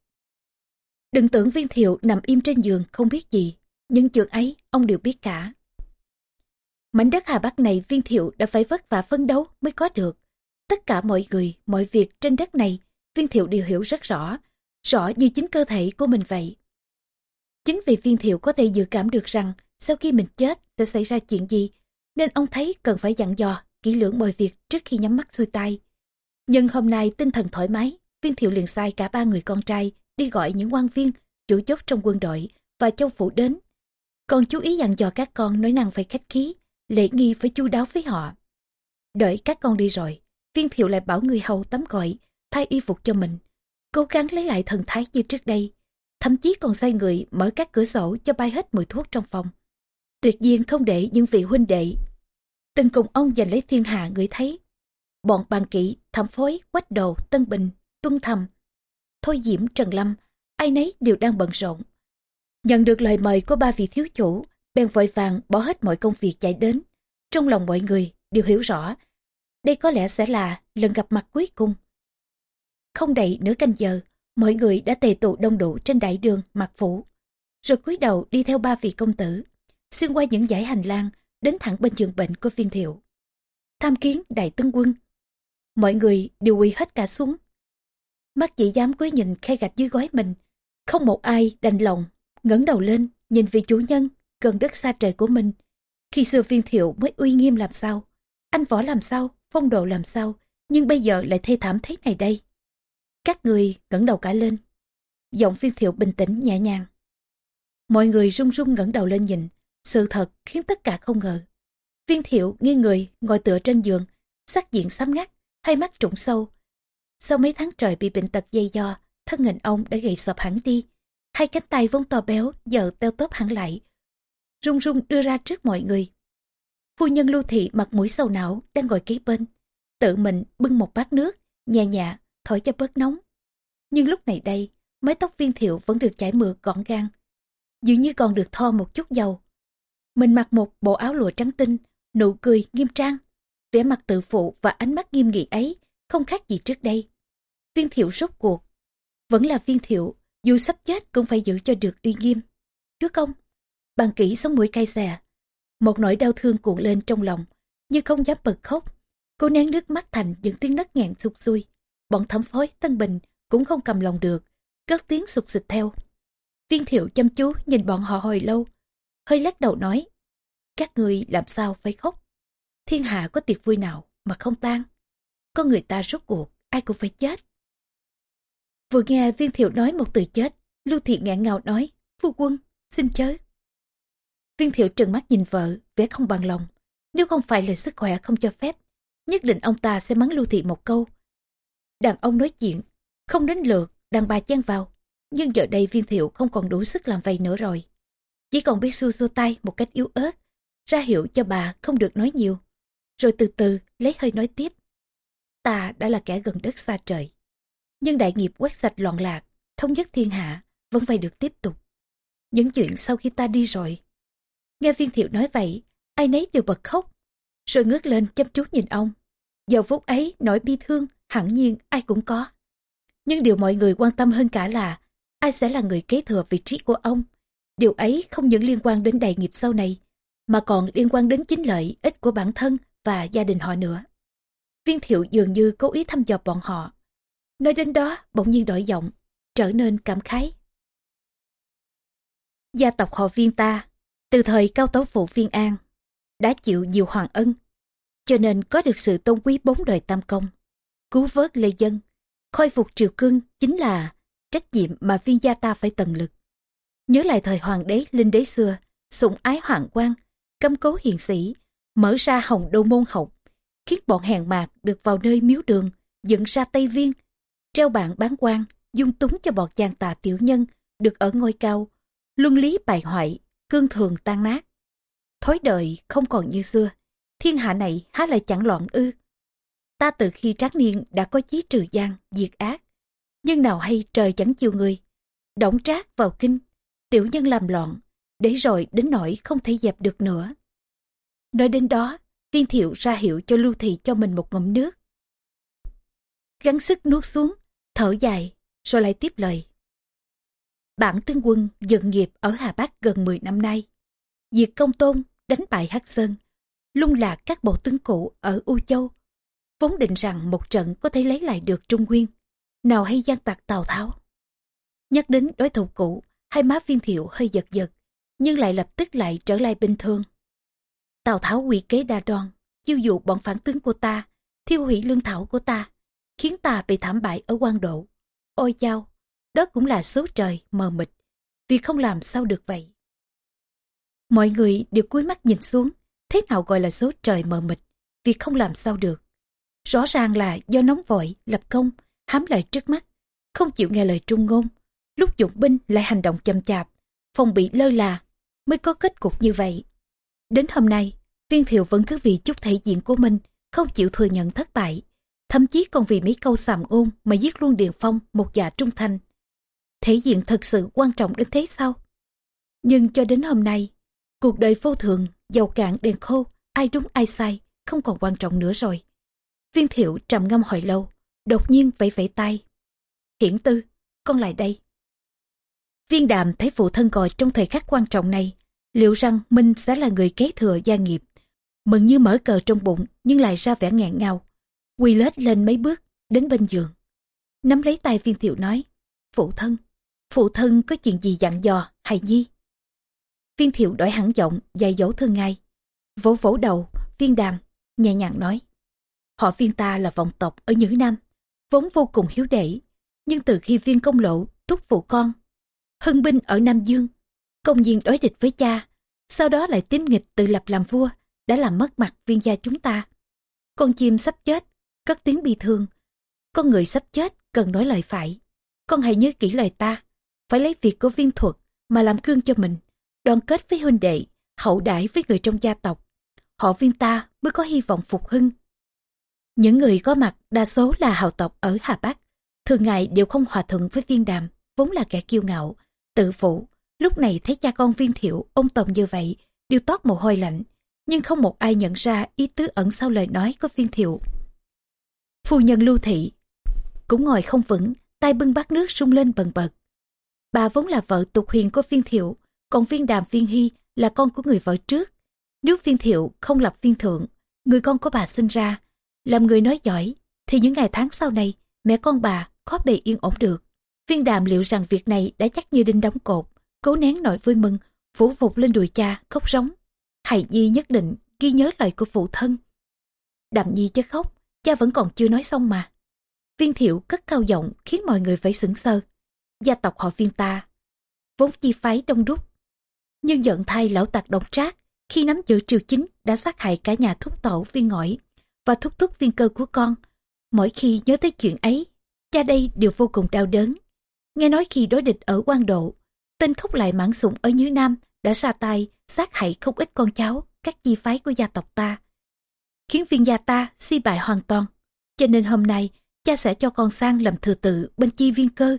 Đừng tưởng viên thiệu nằm im trên giường không biết gì, nhưng chuyện ấy ông đều biết cả. Mảnh đất Hà Bắc này viên thiệu đã phải vất vả phấn đấu mới có được. Tất cả mọi người, mọi việc trên đất này, viên thiệu đều hiểu rất rõ, rõ như chính cơ thể của mình vậy. Chính vì viên thiệu có thể dự cảm được rằng sau khi mình chết sẽ xảy ra chuyện gì, nên ông thấy cần phải dặn dò kỹ lưỡng mọi việc trước khi nhắm mắt xuôi tay. Nhưng hôm nay tinh thần thoải mái, viên thiệu liền sai cả ba người con trai đi gọi những quan viên, chủ chốt trong quân đội và châu phủ đến. Còn chú ý dặn dò các con nói năng phải khách khí, lễ nghi phải chu đáo với họ. Đợi các con đi rồi, viên thiệu lại bảo người hầu tắm gọi, thay y phục cho mình, cố gắng lấy lại thần thái như trước đây, thậm chí còn sai người mở các cửa sổ cho bay hết mùi thuốc trong phòng. Tuyệt nhiên không để những vị huynh đệ từng cùng ông giành lấy thiên hạ người thấy. Bọn bàn kỹ, thẩm phối, quách đồ, tân bình, tuân thầm, thôi diễm, trần lâm, ai nấy đều đang bận rộn. Nhận được lời mời của ba vị thiếu chủ, bèn vội vàng bỏ hết mọi công việc chạy đến. Trong lòng mọi người đều hiểu rõ, đây có lẽ sẽ là lần gặp mặt cuối cùng. Không đầy nửa canh giờ, mọi người đã tề tụ đông đủ trên đại đường mặt phủ. Rồi cúi đầu đi theo ba vị công tử, xuyên qua những dãy hành lang, đến thẳng bên giường bệnh của viên thiệu. Tham kiến đại tướng quân. Mọi người đều quỳ hết cả xuống. Mắt chỉ dám cúi nhìn khe gạch dưới gói mình. Không một ai đành lòng, ngẩng đầu lên, nhìn vị chủ nhân, gần đất xa trời của mình. Khi xưa viên thiệu mới uy nghiêm làm sao, anh võ làm sao, phong độ làm sao, nhưng bây giờ lại thê thảm thế này đây. Các người ngẩng đầu cả lên. Giọng viên thiệu bình tĩnh nhẹ nhàng. Mọi người run run ngẩng đầu lên nhìn, sự thật khiến tất cả không ngờ. Viên thiệu nghiêng người, ngồi tựa trên giường, sắc diện xám ngắt, hai mắt trũng sâu. Sau mấy tháng trời bị bệnh tật dây do, thân hình ông đã gầy sọp hẳn đi. Hai cánh tay vốn to béo, giờ teo tóp hẳn lại. Rung rung đưa ra trước mọi người. Phu nhân lưu thị mặt mũi sầu não, đang ngồi kế bên. Tự mình bưng một bát nước, nhẹ nhẹ, thổi cho bớt nóng. Nhưng lúc này đây, mái tóc viên thiệu vẫn được chải mượt gọn gàng. Dường như còn được thoa một chút dầu. Mình mặc một bộ áo lụa trắng tinh, nụ cười nghiêm trang. vẻ mặt tự phụ và ánh mắt nghiêm nghị ấy không khác gì trước đây. Viên thiệu rốt cuộc. Vẫn là viên thiệu, dù sắp chết cũng phải giữ cho được uy nghiêm. Chúa công, bàn kỹ sống mũi cay xè. Một nỗi đau thương cuộn lên trong lòng, như không dám bật khóc. Cô nén nước mắt thành những tiếng nấc nghẹn sụt xuôi. Bọn thẩm phối Tân Bình cũng không cầm lòng được, cất tiếng sụt xịt theo. Viên thiệu chăm chú nhìn bọn họ hồi lâu, hơi lắc đầu nói, các người làm sao phải khóc. Thiên hạ có tiệc vui nào mà không tan. Có người ta rốt cuộc, ai cũng phải chết. Vừa nghe viên thiệu nói một từ chết, Lưu Thị ngạn ngào nói, phu quân, xin chớ. Viên thiệu trừng mắt nhìn vợ, vẻ không bằng lòng. Nếu không phải là sức khỏe không cho phép, nhất định ông ta sẽ mắng Lưu Thị một câu. Đàn ông nói chuyện, không đến lượt, đàn bà chen vào. Nhưng giờ đây viên thiệu không còn đủ sức làm vậy nữa rồi. Chỉ còn biết xua xua tay một cách yếu ớt, ra hiệu cho bà không được nói nhiều. Rồi từ từ lấy hơi nói tiếp. Ta đã là kẻ gần đất xa trời. Nhưng đại nghiệp quét sạch loạn lạc, thống nhất thiên hạ, vẫn phải được tiếp tục. Những chuyện sau khi ta đi rồi. Nghe viên thiệu nói vậy, ai nấy đều bật khóc. Rồi ngước lên chăm chú nhìn ông. Giờ phút ấy nỗi bi thương, hẳn nhiên ai cũng có. Nhưng điều mọi người quan tâm hơn cả là ai sẽ là người kế thừa vị trí của ông. Điều ấy không những liên quan đến đại nghiệp sau này, mà còn liên quan đến chính lợi ích của bản thân và gia đình họ nữa. Viên thiệu dường như cố ý thăm dò bọn họ. Nơi đến đó bỗng nhiên đổi giọng, trở nên cảm khái. Gia tộc họ viên ta, từ thời cao tấu phụ viên an, đã chịu nhiều hoàng ân, cho nên có được sự tôn quý bốn đời tam công, cứu vớt lê dân, khôi phục triều cương chính là trách nhiệm mà viên gia ta phải tận lực. Nhớ lại thời hoàng đế linh đế xưa, sủng ái hoàng quan, cấm cố hiền sĩ, mở ra hồng đô môn học, khiến bọn hèn mạc được vào nơi miếu đường, dựng ra Tây Viên, treo bảng bán quan, dung túng cho bọn chàng tà tiểu nhân, được ở ngôi cao, luân lý bại hoại, cương thường tan nát. Thói đời không còn như xưa, thiên hạ này há lại chẳng loạn ư. Ta từ khi tráng niên đã có chí trừ gian, diệt ác, nhưng nào hay trời chẳng chiều người. Động trác vào kinh, tiểu nhân làm loạn, để rồi đến nỗi không thể dẹp được nữa. Nói đến đó, viên thiệu ra hiệu cho lưu thị cho mình một ngụm nước. Gắng sức nuốt xuống, thở dài, rồi lại tiếp lời. Bản tướng quân dựng nghiệp ở Hà Bắc gần 10 năm nay. Diệt công tôn, đánh bại Hắc Sơn, lung lạc các bộ tướng cũ ở U Châu. Vốn định rằng một trận có thể lấy lại được Trung Nguyên, nào hay gian tặc Tào Tháo. Nhắc đến đối thủ cũ, hai má viên thiệu hơi giật giật, nhưng lại lập tức lại trở lại bình thường. Tào Tháo quỷ kế đa đoan, chiêu dụ bọn phản tướng của ta, thiêu hủy lương thảo của ta, khiến ta bị thảm bại ở quan độ. Ôi chao, đó cũng là số trời mờ mịt, vì không làm sao được vậy. Mọi người đều cúi mắt nhìn xuống, thế nào gọi là số trời mờ mịt, vì không làm sao được. Rõ ràng là do nóng vội, lập công, hám lợi trước mắt, không chịu nghe lời trung ngôn, lúc dụng binh lại hành động chậm chạp, phòng bị lơ là, mới có kết cục như vậy. Đến hôm nay, viên thiệu vẫn cứ vì chút thể diện của mình, không chịu thừa nhận thất bại. Thậm chí còn vì mấy câu sàm ôn mà giết luôn Điền Phong một già trung thành. Thể diện thật sự quan trọng đến thế sao? Nhưng cho đến hôm nay, cuộc đời vô thường, giàu cạn đèn khô, ai đúng ai sai, không còn quan trọng nữa rồi. Viên thiệu trầm ngâm hồi lâu, đột nhiên vẫy vẫy tay. Hiển tư, con lại đây. Viên đàm thấy phụ thân gọi trong thời khắc quan trọng này, liệu rằng Minh sẽ là người kế thừa gia nghiệp. Mừng như mở cờ trong bụng nhưng lại ra vẻ ngẹn ngào. Quỳ lết lên mấy bước, đến bên giường. Nắm lấy tay viên thiệu nói, phụ thân, phụ thân có chuyện gì dặn dò, hài nhi. Viên thiệu đổi hẳn giọng, dạy dỗ thương ngay. Vỗ vỗ đầu, viên đàm, nhẹ nhàng nói. Họ viên ta là vọng tộc ở Nhữ Nam, vốn vô cùng hiếu đệ. Nhưng từ khi viên công lộ thúc phụ con, hưng binh ở Nam Dương, công nhiên đối địch với cha, sau đó lại tím nghịch tự lập làm vua, đã làm mất mặt viên gia chúng ta. Con chim sắp chết, cất tiếng bi thương. Con người sắp chết, cần nói lời phải. Con hãy nhớ kỹ lời ta, phải lấy việc của viên thuật mà làm cương cho mình, đoàn kết với huynh đệ, hậu đãi với người trong gia tộc. Họ viên ta mới có hy vọng phục hưng. Những người có mặt đa số là hào tộc ở Hà Bắc, thường ngày đều không hòa thuận với viên đàm, vốn là kẻ kiêu ngạo, tự phụ. Lúc này thấy cha con viên thiệu, ông tồn như vậy, đều toát mồ hôi lạnh, nhưng không một ai nhận ra ý tứ ẩn sau lời nói của viên thiệu. Phu nhân lưu thị, cũng ngồi không vững, tay bưng bát nước sung lên bần bật. Bà vốn là vợ tục huyền của viên thiệu, còn viên đàm viên hy là con của người vợ trước. Nếu viên thiệu không lập viên thượng, người con của bà sinh ra, làm người nói giỏi, thì những ngày tháng sau này, mẹ con bà khó bề yên ổn được. Viên đàm liệu rằng việc này đã chắc như đinh đóng cột, cố nén nỗi vui mừng, phủ phục lên đùi cha, khóc rống. Hài Nhi nhất định ghi nhớ lời của phụ thân. Đàm Nhi chứ khóc, cha vẫn còn chưa nói xong mà. Viên thiệu cất cao giọng khiến mọi người phải sững sờ. Gia tộc họ viên ta, vốn chi phái đông đúc. Nhưng giận thay lão tặc độc trác, khi nắm giữ triều chính đã sát hại cả nhà thúc tổ viên ngõi và thúc thúc viên cơ của con. Mỗi khi nhớ tới chuyện ấy, cha đây đều vô cùng đau đớn. Nghe nói khi đối địch ở quan độ, tên khóc lại mãn sủng ở dưới Nam đã ra tay sát hại không ít con cháu các chi phái của gia tộc ta. Khiến viên gia ta suy bại hoàn toàn. Cho nên hôm nay, cha sẽ cho con sang làm thừa tự bên chi viên cơ,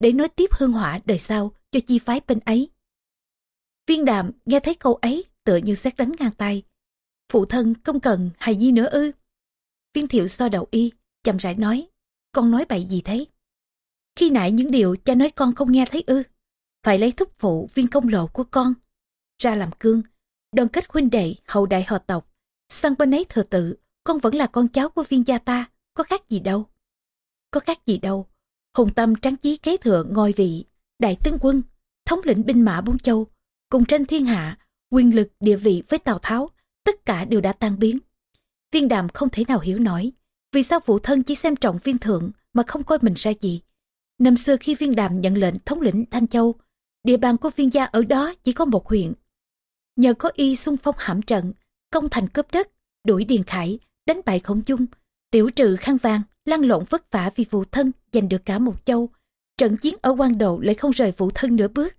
để nói tiếp hương hỏa đời sau cho chi phái bên ấy. Viên đạm nghe thấy câu ấy tựa như xét đánh ngang tay. Phụ thân không cần hài nhi nữa ư. Viên thiệu so đầu y, chậm rãi nói, con nói bậy gì thế? Khi nãy những điều cha nói con không nghe thấy ư. Phải lấy thúc phụ viên công lộ của con. Ra làm cương, đoàn kết huynh đệ hậu đại họ tộc. Sang bên ấy thừa tự, con vẫn là con cháu của viên gia ta, có khác gì đâu. Có khác gì đâu. Hùng tâm tráng chí kế thừa ngôi vị, đại tướng quân, thống lĩnh binh mã bốn châu, cùng tranh thiên hạ, quyền lực địa vị với Tào Tháo, tất cả đều đã tan biến. Viên đàm không thể nào hiểu nổi, vì sao phụ thân chỉ xem trọng viên thượng mà không coi mình ra gì. Năm xưa khi viên đàm nhận lệnh thống lĩnh Thanh Châu, địa bàn của viên gia ở đó chỉ có một huyện. Nhờ có y xung phong hãm trận, công thành cướp đất, đuổi Điền Khải, đánh bại Khổng Dung, tiểu trừ khăn vàng, lăn lộn vất vả vì phụ thân giành được cả một châu. Trận chiến ở quan độ lại không rời phụ thân nửa bước.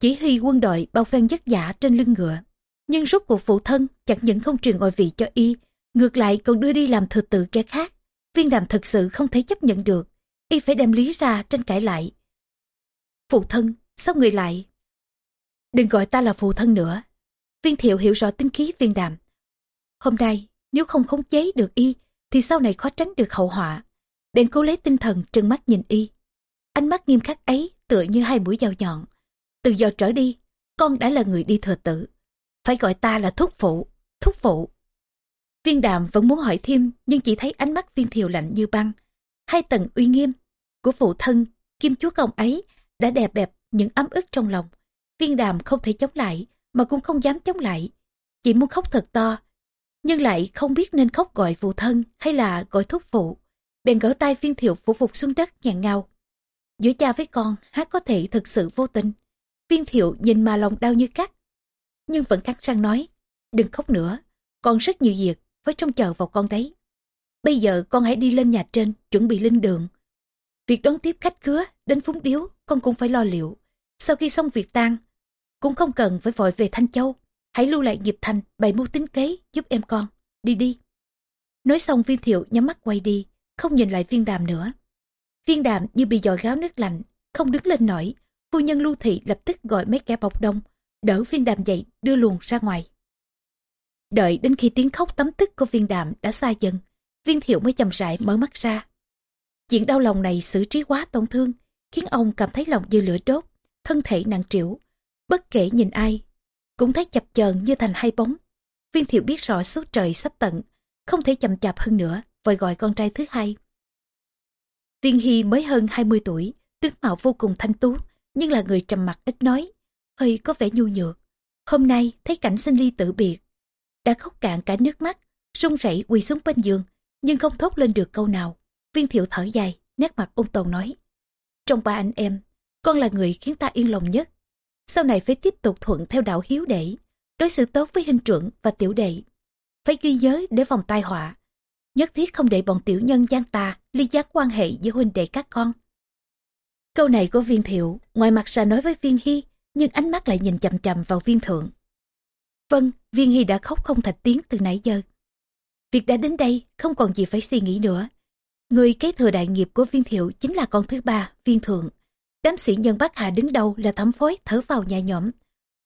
Chỉ huy quân đội bao phen vất giả trên lưng ngựa. Nhưng rốt cuộc phụ thân chẳng những không truyền ngôi vị cho y, ngược lại còn đưa đi làm thừa tự kẻ khác. Viên đàm thật sự không thể chấp nhận được, y phải đem lý ra tranh cãi lại. Phụ thân, sao người lại? Đừng gọi ta là phụ thân nữa. Viên thiệu hiểu rõ tính khí viên đàm. Hôm nay, nếu không khống chế được y, thì sau này khó tránh được hậu họa. Bèn cố lấy tinh thần trừng mắt nhìn y. Ánh mắt nghiêm khắc ấy tựa như hai mũi dao nhọn. Từ giờ trở đi, con đã là người đi thừa tử Phải gọi ta là thúc phụ, thúc phụ. Viên đàm vẫn muốn hỏi thêm nhưng chỉ thấy ánh mắt viên thiều lạnh như băng. Hai tầng uy nghiêm của phụ thân, kim chúa công ấy đã đè bẹp những ấm ức trong lòng. Viên đàm không thể chống lại mà cũng không dám chống lại. Chỉ muốn khóc thật to nhưng lại không biết nên khóc gọi phụ thân hay là gọi thúc phụ. Bèn gỡ tay viên thiệu phủ phục xuống đất nhàn ngao. Giữa cha với con hát có thể thực sự vô tình. Viên thiệu nhìn mà lòng đau như cắt. Nhưng vẫn cắn răng nói, đừng khóc nữa, con rất nhiều việc, phải trông chờ vào con đấy. Bây giờ con hãy đi lên nhà trên, chuẩn bị linh đường. Việc đón tiếp khách khứa, đến phúng điếu, con cũng phải lo liệu. Sau khi xong việc tang, cũng không cần phải vội về Thanh Châu. hãy lưu lại nghiệp thành bày mưu tính kế giúp em con đi đi nói xong viên thiệu nhắm mắt quay đi không nhìn lại viên đàm nữa viên đàm như bị dội gáo nước lạnh không đứng lên nổi phu nhân lưu thị lập tức gọi mấy kẻ bọc đông đỡ viên đàm dậy đưa luồn ra ngoài đợi đến khi tiếng khóc tấm tức của viên đàm đã xa dần viên thiệu mới chậm rãi mở mắt ra. Chuyện đau lòng này xử trí quá tổn thương, khiến ông cảm thấy lòng như lửa đốt, thân thể nặng trĩu. Bất kể nhìn ai, cũng thấy chập chờn như thành hai bóng. Viên thiệu biết rõ số trời sắp tận, không thể chậm chạp hơn nữa, vội gọi con trai thứ hai. Viên hy mới hơn 20 tuổi, tướng mạo vô cùng thanh tú, nhưng là người trầm mặc ít nói, hơi có vẻ nhu nhược. Hôm nay thấy cảnh sinh ly tử biệt, đã khóc cạn cả nước mắt, run rẩy quỳ xuống bên giường nhưng không thốt lên được câu nào. Viên thiệu thở dài, nét mặt ôn tồn nói, trong ba anh em, con là người khiến ta yên lòng nhất. Sau này phải tiếp tục thuận theo đạo hiếu đệ, đối xử tốt với hình trưởng và tiểu đệ. Phải ghi nhớ để phòng tai họa. Nhất thiết không để bọn tiểu nhân gian tà ly giác quan hệ giữa huynh đệ các con. Câu này của viên thiệu, ngoài mặt ra nói với viên hy, nhưng ánh mắt lại nhìn chầm chầm vào viên thượng. Vâng viên hy đã khóc không thành tiếng từ nãy giờ việc đã đến đây, không còn gì phải suy nghĩ nữa. Người kế thừa đại nghiệp của viên thiệu chính là con thứ ba, viên thượng. Đám sĩ nhân bắc hà đứng đầu là thẩm phối thở vào nhà nhõm.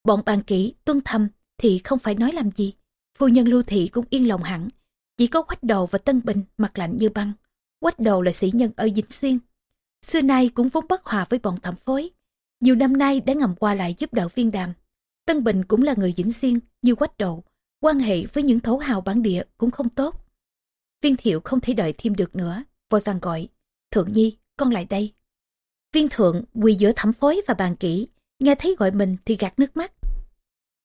Bọn bàn kỹ, tuân thầm thì không phải nói làm gì. Phu nhân lưu thị cũng yên lòng hẳn. Chỉ có quách đầu và tân bình mặt lạnh như băng. Quách đầu là sĩ nhân ở dĩnh xuyên. Xưa nay cũng vốn bất hòa với bọn thẩm phối. Nhiều năm nay đã ngầm qua lại giúp đỡ viên đàm. Tân bình cũng là người dĩnh xuyên như quách đầu quan hệ với những thổ hào bản địa cũng không tốt. Viên thiệu không thể đợi thêm được nữa, vội vàng gọi, thượng nhi, con lại đây. Viên thượng quỳ giữa thẩm phối và bàn kỹ nghe thấy gọi mình thì gạt nước mắt.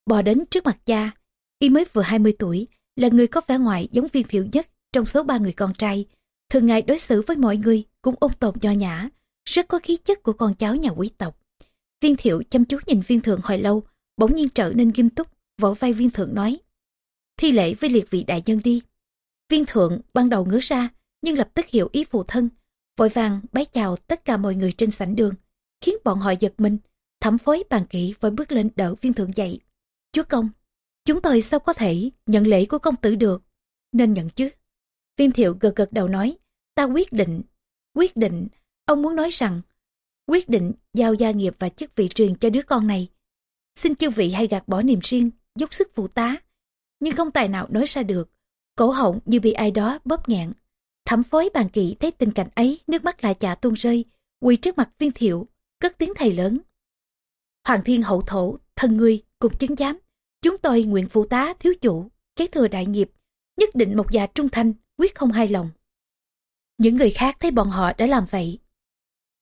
Bò đến trước mặt cha, y mới vừa 20 tuổi, là người có vẻ ngoài giống viên thiệu nhất trong số ba người con trai. Thường ngày đối xử với mọi người cũng ôn tồn nho nhã, rất có khí chất của con cháu nhà quý tộc. Viên thiệu chăm chú nhìn viên thượng hồi lâu, bỗng nhiên trở nên nghiêm túc, vỗ vai viên thượng nói thi lễ với liệt vị đại nhân đi. Viên thượng ban đầu ngứa ra, nhưng lập tức hiểu ý phụ thân, vội vàng bái chào tất cả mọi người trên sảnh đường, khiến bọn họ giật mình, thẩm phối bàn kỹ vội bước lên đỡ viên thượng dậy. Chúa công, chúng tôi sao có thể nhận lễ của công tử được? Nên nhận chứ. Viên thiệu gật gật đầu nói, ta quyết định quyết định, ông muốn nói rằng, quyết định giao gia nghiệp và chức vị truyền cho đứa con này. Xin chư vị hay gạt bỏ niềm riêng, dốc sức phụ tá nhưng không tài nào nói ra được. Cổ họng như bị ai đó bóp nghẹn. Thẩm phối bàn kỵ thấy tình cảnh ấy, nước mắt lại chả tuôn rơi, quỳ trước mặt viên thiệu, cất tiếng thầy lớn. Hoàng thiên hậu thổ, thân ngươi cùng chứng giám, chúng tôi nguyện phụ tá, thiếu chủ, kế thừa đại nghiệp, nhất định một già trung thành, quyết không hài lòng. Những người khác thấy bọn họ đã làm vậy.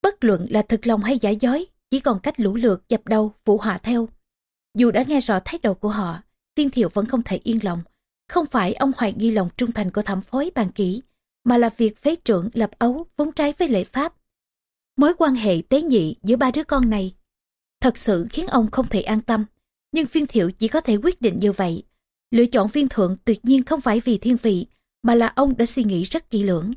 Bất luận là thực lòng hay giả dối, chỉ còn cách lũ lượt dập đầu, phụ họa theo. Dù đã nghe rõ thái độ của họ tiên thiệu vẫn không thể yên lòng. Không phải ông hoài nghi lòng trung thành của thẩm phối bàn kỹ, mà là việc phế trưởng lập ấu vốn trái với lễ pháp. Mối quan hệ tế nhị giữa ba đứa con này thật sự khiến ông không thể an tâm. Nhưng viên thiệu chỉ có thể quyết định như vậy. Lựa chọn viên thượng tuyệt nhiên không phải vì thiên vị, mà là ông đã suy nghĩ rất kỹ lưỡng.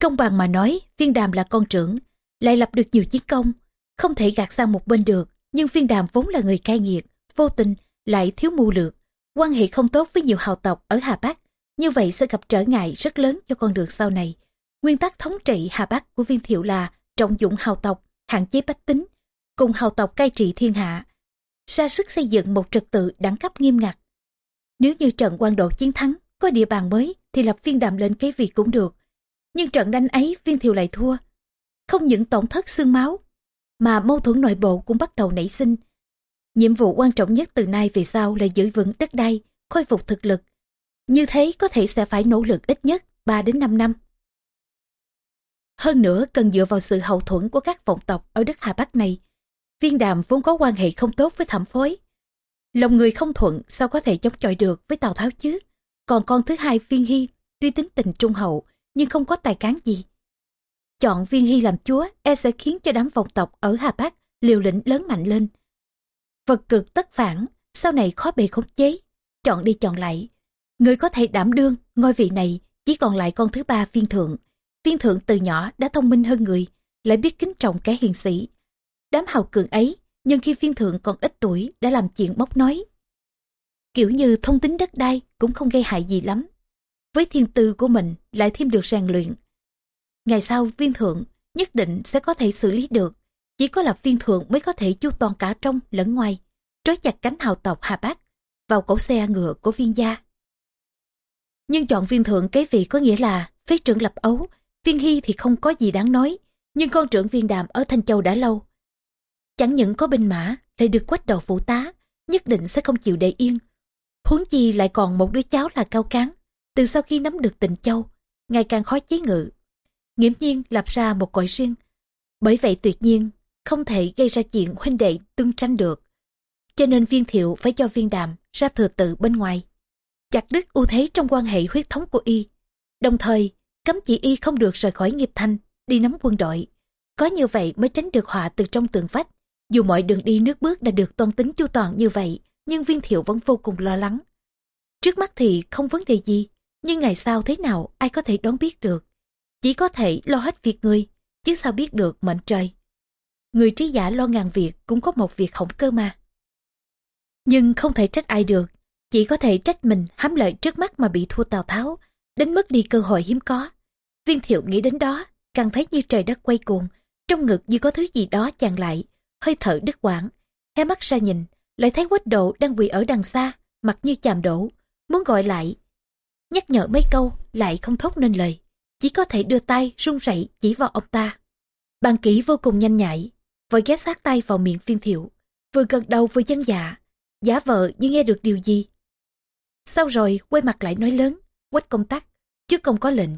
Công bằng mà nói, viên đàm là con trưởng, lại lập được nhiều chiến công, không thể gạt sang một bên được, nhưng viên đàm vốn là người cai nghiệt, vô tình lại thiếu mưu lược. Quan hệ không tốt với nhiều hào tộc ở hà bắc, như vậy sẽ gặp trở ngại rất lớn cho con đường sau này. Nguyên tắc thống trị hà bắc của viên thiệu là trọng dụng hào tộc, hạn chế bách tính, cùng hào tộc cai trị thiên hạ. Ra sức xây dựng một trật tự đẳng cấp nghiêm ngặt. Nếu như trận quan độ chiến thắng có địa bàn mới thì lập viên đàm lên kế vị cũng được. Nhưng trận đánh ấy viên thiệu lại thua. Không những tổn thất xương máu, mà mâu thuẫn nội bộ cũng bắt đầu nảy sinh nhiệm vụ quan trọng nhất từ nay về sau là giữ vững đất đai, khôi phục thực lực như thế có thể sẽ phải nỗ lực ít nhất 3 đến 5 năm. Hơn nữa, cần dựa vào sự hậu thuẫn của các vọng tộc ở đất Hà Bắc này. Viên đàm vốn có quan hệ không tốt với thẩm phối. Lòng người không thuận, sao có thể chống chọi được với Tào Tháo chứ. Còn con thứ hai Viên Hy, tuy tính tình trung hậu, nhưng không có tài cán gì. Chọn Viên Hy làm chúa e sẽ khiến cho đám vọng tộc ở Hà Bắc liều lĩnh lớn mạnh lên. Vật cực tất phản, sau này khó bề khống chế. Chọn đi chọn lại, Người có thể đảm đương ngôi vị này chỉ còn lại con thứ ba viên thượng. Viên thượng từ nhỏ đã thông minh hơn người, lại biết kính trọng kẻ hiền sĩ. Đám hào cường ấy, nhưng khi viên thượng còn ít tuổi đã làm chuyện bốc nói, Kiểu như thông tính đất đai cũng không gây hại gì lắm. Với thiên tư của mình lại thêm được rèn luyện. Ngày sau viên thượng nhất định sẽ có thể xử lý được. Chỉ có là viên thượng mới có thể chu toàn cả trong lẫn ngoài, trói chặt cánh hào tộc Hà Bắc vào cổ xe ngựa của viên gia. Nhưng chọn viên thượng kế vị có nghĩa là phế trưởng lập ấu, viên hy thì không có gì đáng nói, nhưng con trưởng viên đàm ở Thanh Châu đã lâu. Chẳng những có binh mã, lại được quách đầu phụ tá, nhất định sẽ không chịu để yên. Huống chi lại còn một đứa cháu là cao cán, từ sau khi nắm được tình châu, ngày càng khó chế ngự. Nghiễm nhiên lập ra một cõi riêng, bởi vậy tuyệt nhiên không thể gây ra chuyện huynh đệ tương tranh được. Cho nên viên thiệu phải cho viên đàm ra thừa tự bên ngoài. Chặt đứt ưu thế trong quan hệ huyết thống của y. Đồng thời, cấm chỉ y không được rời khỏi nghiệp thanh, đi nắm quân đội. Có như vậy mới tránh được họa từ trong tường vách. Dù mọi đường đi nước bước đã được toan tính chu toàn như vậy, nhưng viên thiệu vẫn vô cùng lo lắng. Trước mắt thì không vấn đề gì, nhưng ngày sau thế nào ai có thể đoán biết được. Chỉ có thể lo hết việc người, chứ sao biết được mệnh trời. Người trí giả lo ngàn việc cũng có một việc khổng cơ mà. Nhưng không thể trách ai được, chỉ có thể trách mình hám lợi trước mắt mà bị thua Tào Tháo, đến mất đi cơ hội hiếm có. Viên thiệu nghĩ đến đó, càng thấy như trời đất quay cuồng, trong ngực như có thứ gì đó chàng lại, hơi thở đứt quãng, hé mắt ra nhìn, lại thấy quách độ đang quỳ ở đằng xa, mặt như chàm đổ, muốn gọi lại. Nhắc nhở mấy câu, lại không thốt nên lời, chỉ có thể đưa tay run rẩy chỉ vào ông ta. Bàn kỹ vô cùng nhanh nhạy, vội ghé sát tay vào miệng viên thiệu, vừa gật đầu vừa dân dạ, giả vợ như nghe được điều gì. Sau rồi quay mặt lại nói lớn, quách công tắc, chứ không có lệnh.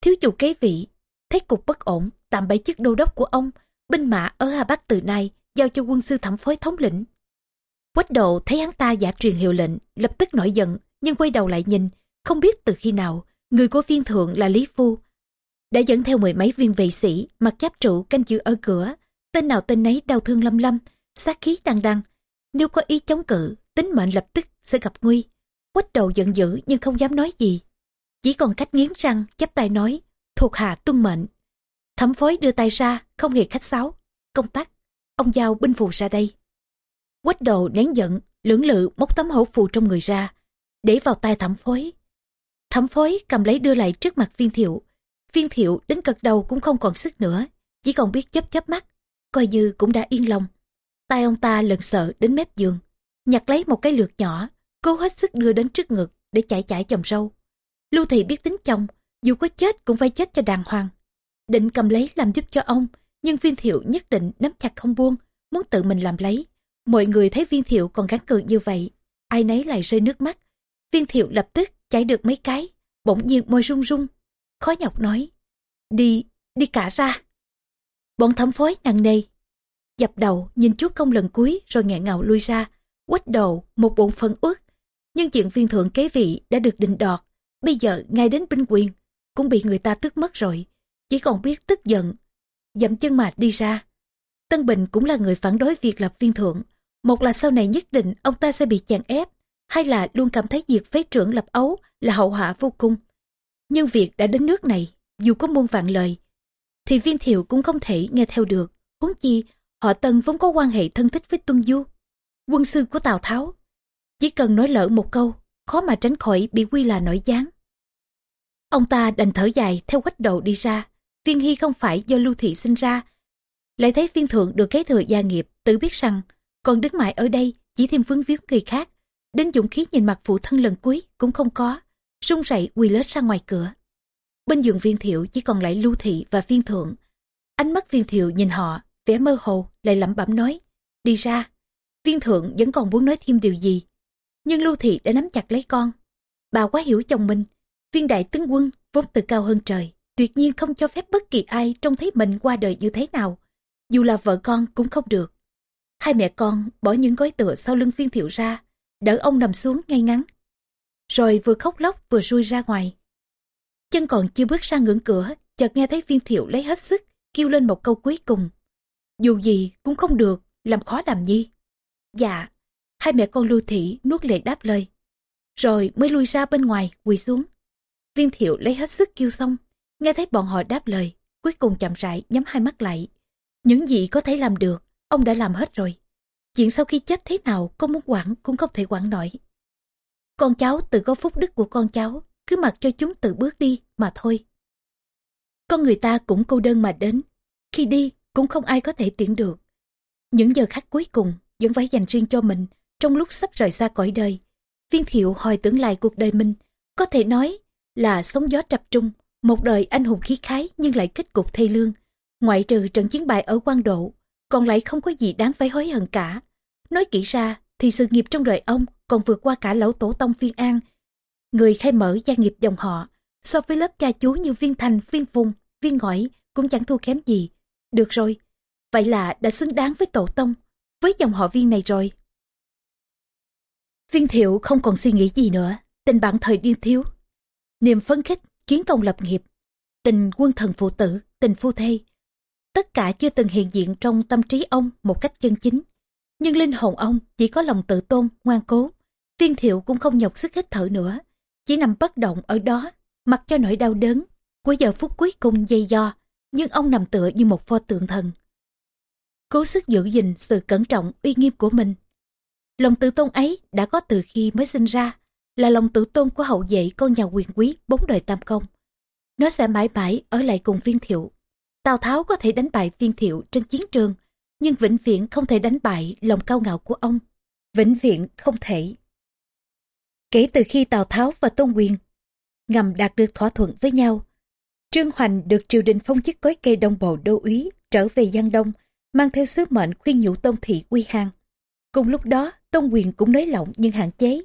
Thiếu chủ kế vị, thấy cục bất ổn, tạm bãi chức đô đốc của ông, binh mã ở Hà Bắc từ nay giao cho quân sư thẩm phối thống lĩnh. Quách độ thấy hắn ta giả truyền hiệu lệnh, lập tức nổi giận, nhưng quay đầu lại nhìn, không biết từ khi nào, người của viên thượng là Lý Phu. Đã dẫn theo mười mấy viên vệ sĩ, mặc giáp trụ canh giữ ở cửa, tên nào tên nấy đau thương lâm lâm, sát khí đằng đằng. Nếu có ý chống cự, tính mệnh lập tức sẽ gặp nguy. Quách đầu giận dữ nhưng không dám nói gì. Chỉ còn cách nghiến răng, chắp tay nói, thuộc hạ tuân mệnh. Thẩm phối đưa tay ra, không hề khách sáo. Công tác, ông giao binh phù ra đây. Quách đầu nén giận, lưỡng lự móc tấm hổ phù trong người ra, để vào tay thẩm phối. Thẩm phối cầm lấy đưa lại trước mặt viên thiệu. Viên thiệu đến cật đầu cũng không còn sức nữa, chỉ còn biết chớp chớp mắt, coi như cũng đã yên lòng. Tay ông ta lần sợ đến mép giường, nhặt lấy một cái lược nhỏ, cố hết sức đưa đến trước ngực để chải chải chồng râu. Lưu Thị biết tính chồng, dù có chết cũng phải chết cho đàng hoàng. Định cầm lấy làm giúp cho ông, nhưng viên thiệu nhất định nắm chặt không buông, muốn tự mình làm lấy. Mọi người thấy viên thiệu còn gắn cường như vậy, ai nấy lại rơi nước mắt. Viên thiệu lập tức chảy được mấy cái, bỗng nhiên môi run run, khó nhọc nói. Đi, đi cả ra. Bọn thẩm phối nặng nề. Dập đầu nhìn chúa công lần cuối rồi nghẹn ngào lui ra, quách đầu một bụng phân uất. Nhưng chuyện viên thượng kế vị đã được định đoạt, bây giờ ngay đến binh quyền cũng bị người ta tước mất rồi, chỉ còn biết tức giận, dậm chân mà đi ra. Tân Bình cũng là người phản đối việc lập viên thượng, một là sau này nhất định ông ta sẽ bị chèn ép, hay là luôn cảm thấy việc phế trưởng lập ấu là hậu họa vô cùng. Nhưng việc đã đến nước này, dù có muôn vạn lời, thì viên thiệu cũng không thể nghe theo được. Huống chi, họ Tân vốn có quan hệ thân thích với Tuân Du, quân sư của Tào Tháo. Chỉ cần nói lỡ một câu, khó mà tránh khỏi bị quy là nổi gián. Ông ta đành thở dài theo quách đầu đi ra. Viên Hy không phải do lưu thị sinh ra. Lại thấy viên thượng được kế thừa gia nghiệp, tự biết rằng còn đứng mãi ở đây chỉ thêm vướng víu người khác. Đến dũng khí nhìn mặt phụ thân lần cuối cũng không có. run rẩy quỳ lết ra ngoài cửa. Bên giường viên thiệu chỉ còn lại lưu thị và viên thượng. Ánh mắt viên thiệu nhìn họ, vẻ mơ hồ, lại lẩm bẩm nói. Đi ra. Viên thượng vẫn còn muốn nói thêm điều gì. Nhưng lưu thị đã nắm chặt lấy con. Bà quá hiểu chồng mình. Viên đại tướng quân vốn từ cao hơn trời. Tuyệt nhiên không cho phép bất kỳ ai trông thấy mình qua đời như thế nào. Dù là vợ con cũng không được. Hai mẹ con bỏ những gói tựa sau lưng viên thiệu ra, đỡ ông nằm xuống ngay ngắn. Rồi vừa khóc lóc vừa rui ra ngoài. Chân còn chưa bước ra ngưỡng cửa, chợt nghe thấy viên thiệu lấy hết sức, kêu lên một câu cuối cùng. Dù gì cũng không được, làm khó đàm nhi. Dạ, hai mẹ con lưu thị nuốt lệ đáp lời. Rồi mới lui ra bên ngoài, quỳ xuống. Viên thiệu lấy hết sức kêu xong, nghe thấy bọn họ đáp lời, cuối cùng chậm rãi nhắm hai mắt lại. Những gì có thể làm được, ông đã làm hết rồi. Chuyện sau khi chết thế nào có muốn quản cũng không thể quản nổi. Con cháu tự có phúc đức của con cháu, cứ mặc cho chúng tự bước đi mà thôi. Con người ta cũng cô đơn mà đến, khi đi cũng không ai có thể tiễn được. Những giờ khắc cuối cùng vẫn phải dành riêng cho mình trong lúc sắp rời xa cõi đời. Viên thiệu hồi tưởng lại cuộc đời mình, có thể nói là sóng gió trập trung, một đời anh hùng khí khái nhưng lại kết cục thê lương. Ngoại trừ trận chiến bại ở quan độ, còn lại không có gì đáng phải hối hận cả. Nói kỹ ra thì sự nghiệp trong đời ông còn vượt qua cả lão tổ tông viên an. Người khai mở gia nghiệp dòng họ, so với lớp cha chú như viên thành, viên phùng, viên ngõi cũng chẳng thua kém gì. Được rồi, vậy là đã xứng đáng với tổ tông, với dòng họ viên này rồi. Viên thiệu không còn suy nghĩ gì nữa, tình bạn thời điên thiếu. Niềm phấn khích, kiến công lập nghiệp, tình quân thần phụ tử, tình phu thê. Tất cả chưa từng hiện diện trong tâm trí ông một cách chân chính. Nhưng linh hồn ông chỉ có lòng tự tôn, ngoan cố. Viên thiệu cũng không nhọc sức hít thở nữa, chỉ nằm bất động ở đó, mặc cho nỗi đau đớn của giờ phút cuối cùng dây do, nhưng ông nằm tựa như một pho tượng thần. Cố sức giữ gìn sự cẩn trọng uy nghiêm của mình. Lòng tự tôn ấy đã có từ khi mới sinh ra, là lòng tự tôn của hậu vệ con nhà quyền quý bốn đời tam công. Nó sẽ mãi mãi ở lại cùng viên thiệu. Tào Tháo có thể đánh bại viên thiệu trên chiến trường, nhưng vĩnh viễn không thể đánh bại lòng cao ngạo của ông. Vĩnh viễn không thể. Kể từ khi Tào Tháo và Tôn Quyền ngầm đạt được thỏa thuận với nhau, Trương Hoành được triều đình phong chức cối cây đông bộ đô úy trở về Giang Đông, mang theo sứ mệnh khuyên nhủ Tôn Thị quy hàng. Cùng lúc đó, Tôn Quyền cũng nới lỏng nhưng hạn chế,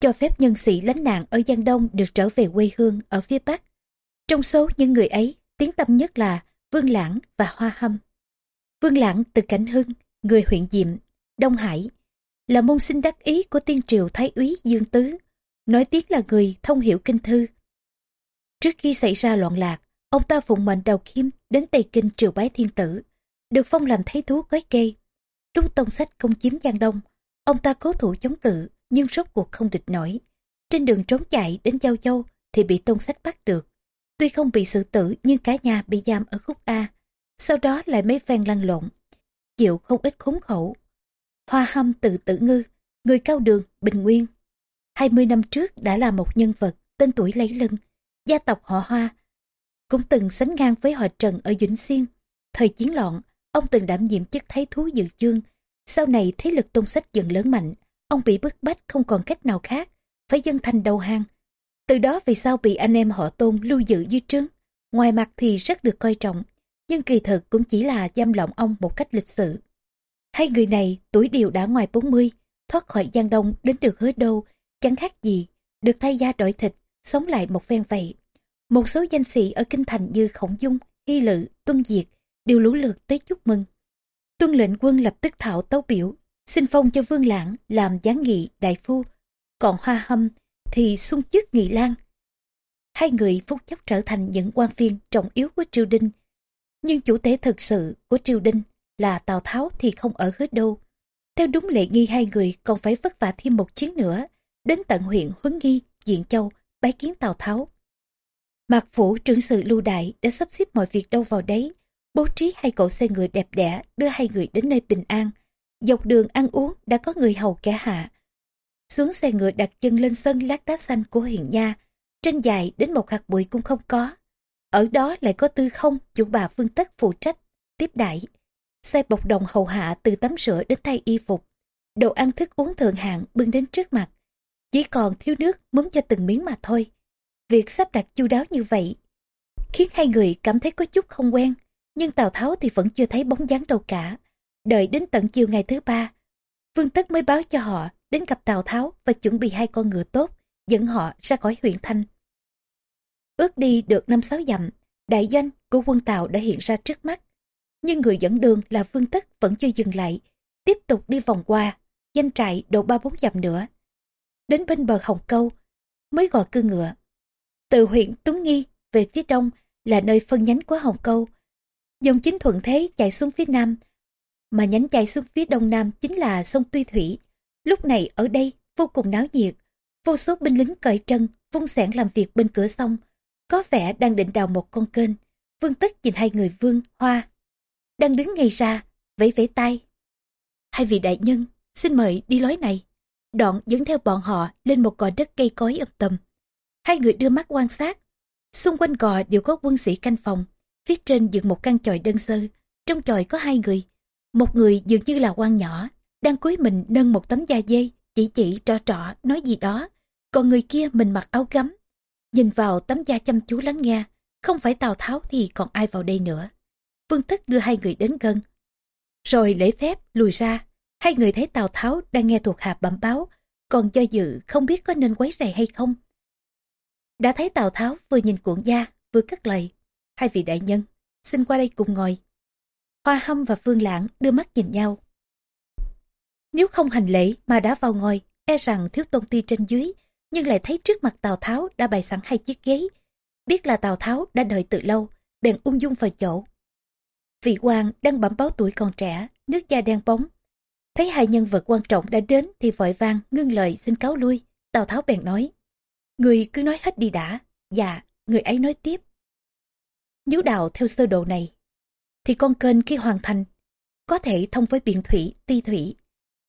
cho phép nhân sĩ lánh nạn ở Giang Đông được trở về quê hương ở phía Bắc. Trong số những người ấy, tiếng tâm nhất là Vương Lãng và Hoa Hâm. Vương Lãng từ Cảnh Hưng, người huyện Diệm, Đông Hải, là môn sinh đắc ý của tiên triều Thái úy Dương Tứ, nói tiếng là người thông hiểu kinh thư. Trước khi xảy ra loạn lạc, ông ta phụng mệnh đầu kim đến Tây Kinh triều bái thiên tử, được phong làm thái thú gói kê. Lúc tông sách công chiếm Giang Đông, ông ta cố thủ chống cự, nhưng rốt cuộc không địch nổi. Trên đường trốn chạy đến Giao Châu thì bị tôn sách bắt được. Tuy không bị xử tử nhưng cả nhà bị giam ở khúc A. Sau đó lại mấy phen lăn lộn. Chịu không ít khốn khổ. Hoa hâm từ tử ngư, người cao đường, bình nguyên. 20 năm trước đã là một nhân vật tên tuổi lấy lưng. Gia tộc họ Hoa cũng từng sánh ngang với họ Trần ở Vĩnh Xuyên. Thời chiến loạn, ông từng đảm nhiệm chức thái thú dự chương. Sau này thế lực tôn sách dần lớn mạnh, ông bị bức bách không còn cách nào khác, phải dân thành đầu hàng. Từ đó vì sao bị anh em họ tôn lưu giữ dưới trướng. Ngoài mặt thì rất được coi trọng, nhưng kỳ thực cũng chỉ là giam lỏng ông một cách lịch sự. Hai người này tuổi đều đã ngoài 40, thoát khỏi Giang Đông đến được hứa đô, chẳng khác gì, được thay da đổi thịt, sống lại một phen vậy. Một số danh sĩ ở Kinh Thành như Khổng Dung, Hy Lự, Tuân Diệt đều lũ lượt tới chúc mừng. Tuân lệnh quân lập tức thảo tấu biểu, xin phong cho Vương Lãng làm gián nghị đại phu, còn Hoa Hâm thì xung chức nghị lang. Hai người phút chốc trở thành những quan viên trọng yếu của triều đình. Nhưng chủ tế thực sự của triều đình là Tào Tháo thì không ở hết đâu. Theo đúng lệ nghi hai người còn phải vất vả thêm một chuyến nữa, đến tận huyện Huấn Nghi, Diện Châu, bái kiến Tào Tháo. Mạc Phủ trưởng sự lưu đại đã sắp xếp mọi việc đâu vào đấy, bố trí hai cậu xe ngựa đẹp đẽ đưa hai người đến nơi bình an. Dọc đường ăn uống đã có người hầu kẻ hạ. Xuống xe ngựa đặt chân lên sân lát đá xanh của huyện Nha, trên dài đến một hạt bụi cũng không có. Ở đó lại có tư không chủ bà Phương Tất phụ trách, tiếp đại. Xe bọc đồng hầu hạ từ tắm rửa đến thay y phục. Đồ ăn thức uống thượng hạng bưng đến trước mặt. Chỉ còn thiếu nước muốn cho từng miếng mà thôi. Việc sắp đặt chu đáo như vậy khiến hai người cảm thấy có chút không quen. Nhưng Tào Tháo thì vẫn chưa thấy bóng dáng đâu cả. Đợi đến tận chiều ngày thứ ba, Vương Tất mới báo cho họ đến gặp Tào Tháo và chuẩn bị hai con ngựa tốt, dẫn họ ra khỏi huyện Thanh. Ước đi được năm sáu dặm, đại doanh của quân Tào đã hiện ra trước mắt. Nhưng người dẫn đường là Vương Tất vẫn chưa dừng lại, tiếp tục đi vòng qua, danh trại độ ba bốn dặm nữa. Đến bên bờ Hồng Câu, mới gọi cư ngựa. Từ huyện Tuấn Nghi về phía đông là nơi phân nhánh của Hồng Câu. Dòng chính thuận thế chạy xuống phía nam, mà nhánh chạy xuống phía đông nam chính là sông Tuy Thủy. Lúc này ở đây vô cùng náo nhiệt, vô số binh lính cởi trân, vung sẻn làm việc bên cửa sông, có vẻ đang định đào một con kênh. Vương Tất nhìn hai người Vương, Hoa, đang đứng ngay ra, vẫy vẫy tay. Hai vị đại nhân, xin mời đi lối này. đoạn dẫn theo bọn họ lên một gò đất cây cối âm tầm. Hai người đưa mắt quan sát. Xung quanh gò đều có quân sĩ canh phòng. Phía trên dựng một căn chòi đơn sơ. Trong chòi có hai người. Một người dường như là quan nhỏ, đang cúi mình nâng một tấm da dê, chỉ chỉ trọ trọ nói gì đó. Còn người kia mình mặc áo gấm. Nhìn vào tấm da chăm chú lắng nghe, không phải Tào Tháo thì còn ai vào đây nữa. Vương Tất đưa hai người đến gần. Rồi lễ phép lùi ra, hai người thấy Tào Tháo đang nghe thuộc hạ bẩm báo, còn do dự không biết có nên quấy rầy hay không. Đã thấy Tào Tháo vừa nhìn cuộn da, vừa cất lời. Hai vị đại nhân, xin qua đây cùng ngồi. Hoa Hâm và Phương Lãng đưa mắt nhìn nhau. Nếu không hành lễ mà đã vào ngồi, e rằng thiếu tôn ti trên dưới, nhưng lại thấy trước mặt Tào Tháo đã bày sẵn hai chiếc ghế. Biết là Tào Tháo đã đợi từ lâu, bèn ung dung vào chỗ. Vị quan đang bẩm báo tuổi còn trẻ, nước da đen bóng. Thấy hai nhân vật quan trọng đã đến thì vội vang ngưng lời xin cáo lui. Tào Tháo bèn nói, người cứ nói hết đi đã. Dạ, người ấy nói tiếp. Nếu đào theo sơ đồ này, thì con kênh khi hoàn thành, có thể thông với biển thủy, ti thủy.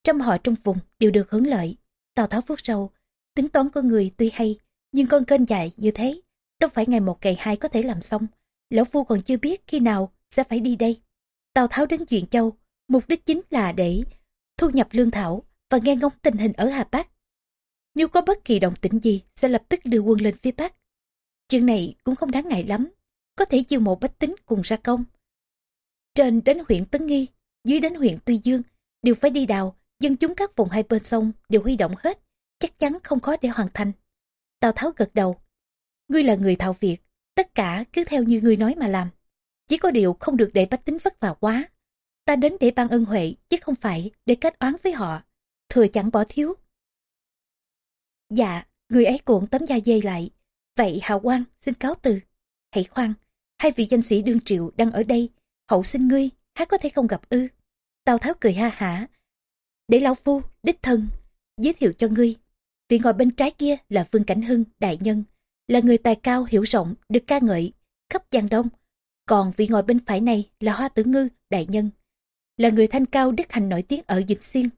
Trăm họ trong vùng đều được hưởng lợi. Tào Tháo phước sâu, tính toán của người tuy hay, nhưng con kênh dài như thế, đâu phải ngày một ngày hai có thể làm xong. Lão Phu còn chưa biết khi nào sẽ phải đi đây. Tào Tháo đến Duyện Châu, mục đích chính là để thu nhập lương thảo và nghe ngóng tình hình ở Hà Bắc. Nếu có bất kỳ động tĩnh gì sẽ lập tức đưa quân lên phía Bắc. Chuyện này cũng không đáng ngại lắm, có thể chiêu mộ bách tính cùng ra công. Trên đến huyện Tấn Nghi, dưới đến huyện Tuy Dương, đều phải đi đào, dân chúng các vùng hai bên sông đều huy động hết, chắc chắn không khó để hoàn thành. Tào Tháo gật đầu. Ngươi là người thạo việc, tất cả cứ theo như ngươi nói mà làm. Chỉ có điều không được để bách tính vất vả quá. Ta đến để ban ân huệ, chứ không phải để kết oán với họ. Thừa chẳng bỏ thiếu. Dạ, người ấy cuộn tấm da dê lại. Vậy Hào Quang xin cáo từ. Hãy khoan, hai vị danh sĩ đương triệu đang ở đây. Hậu xin ngươi, há có thể không gặp ư. Tào Tháo cười ha hả. Để lão phu, đích thân, giới thiệu cho ngươi. Vị ngồi bên trái kia là Vương Cảnh Hưng, đại nhân. Là người tài cao hiểu rộng, được ca ngợi, khắp Giang Đông còn vị ngồi bên phải này là Hoa Tử Ngư, đại nhân. Là người thanh cao đức hành nổi tiếng ở Dịch Xuyên.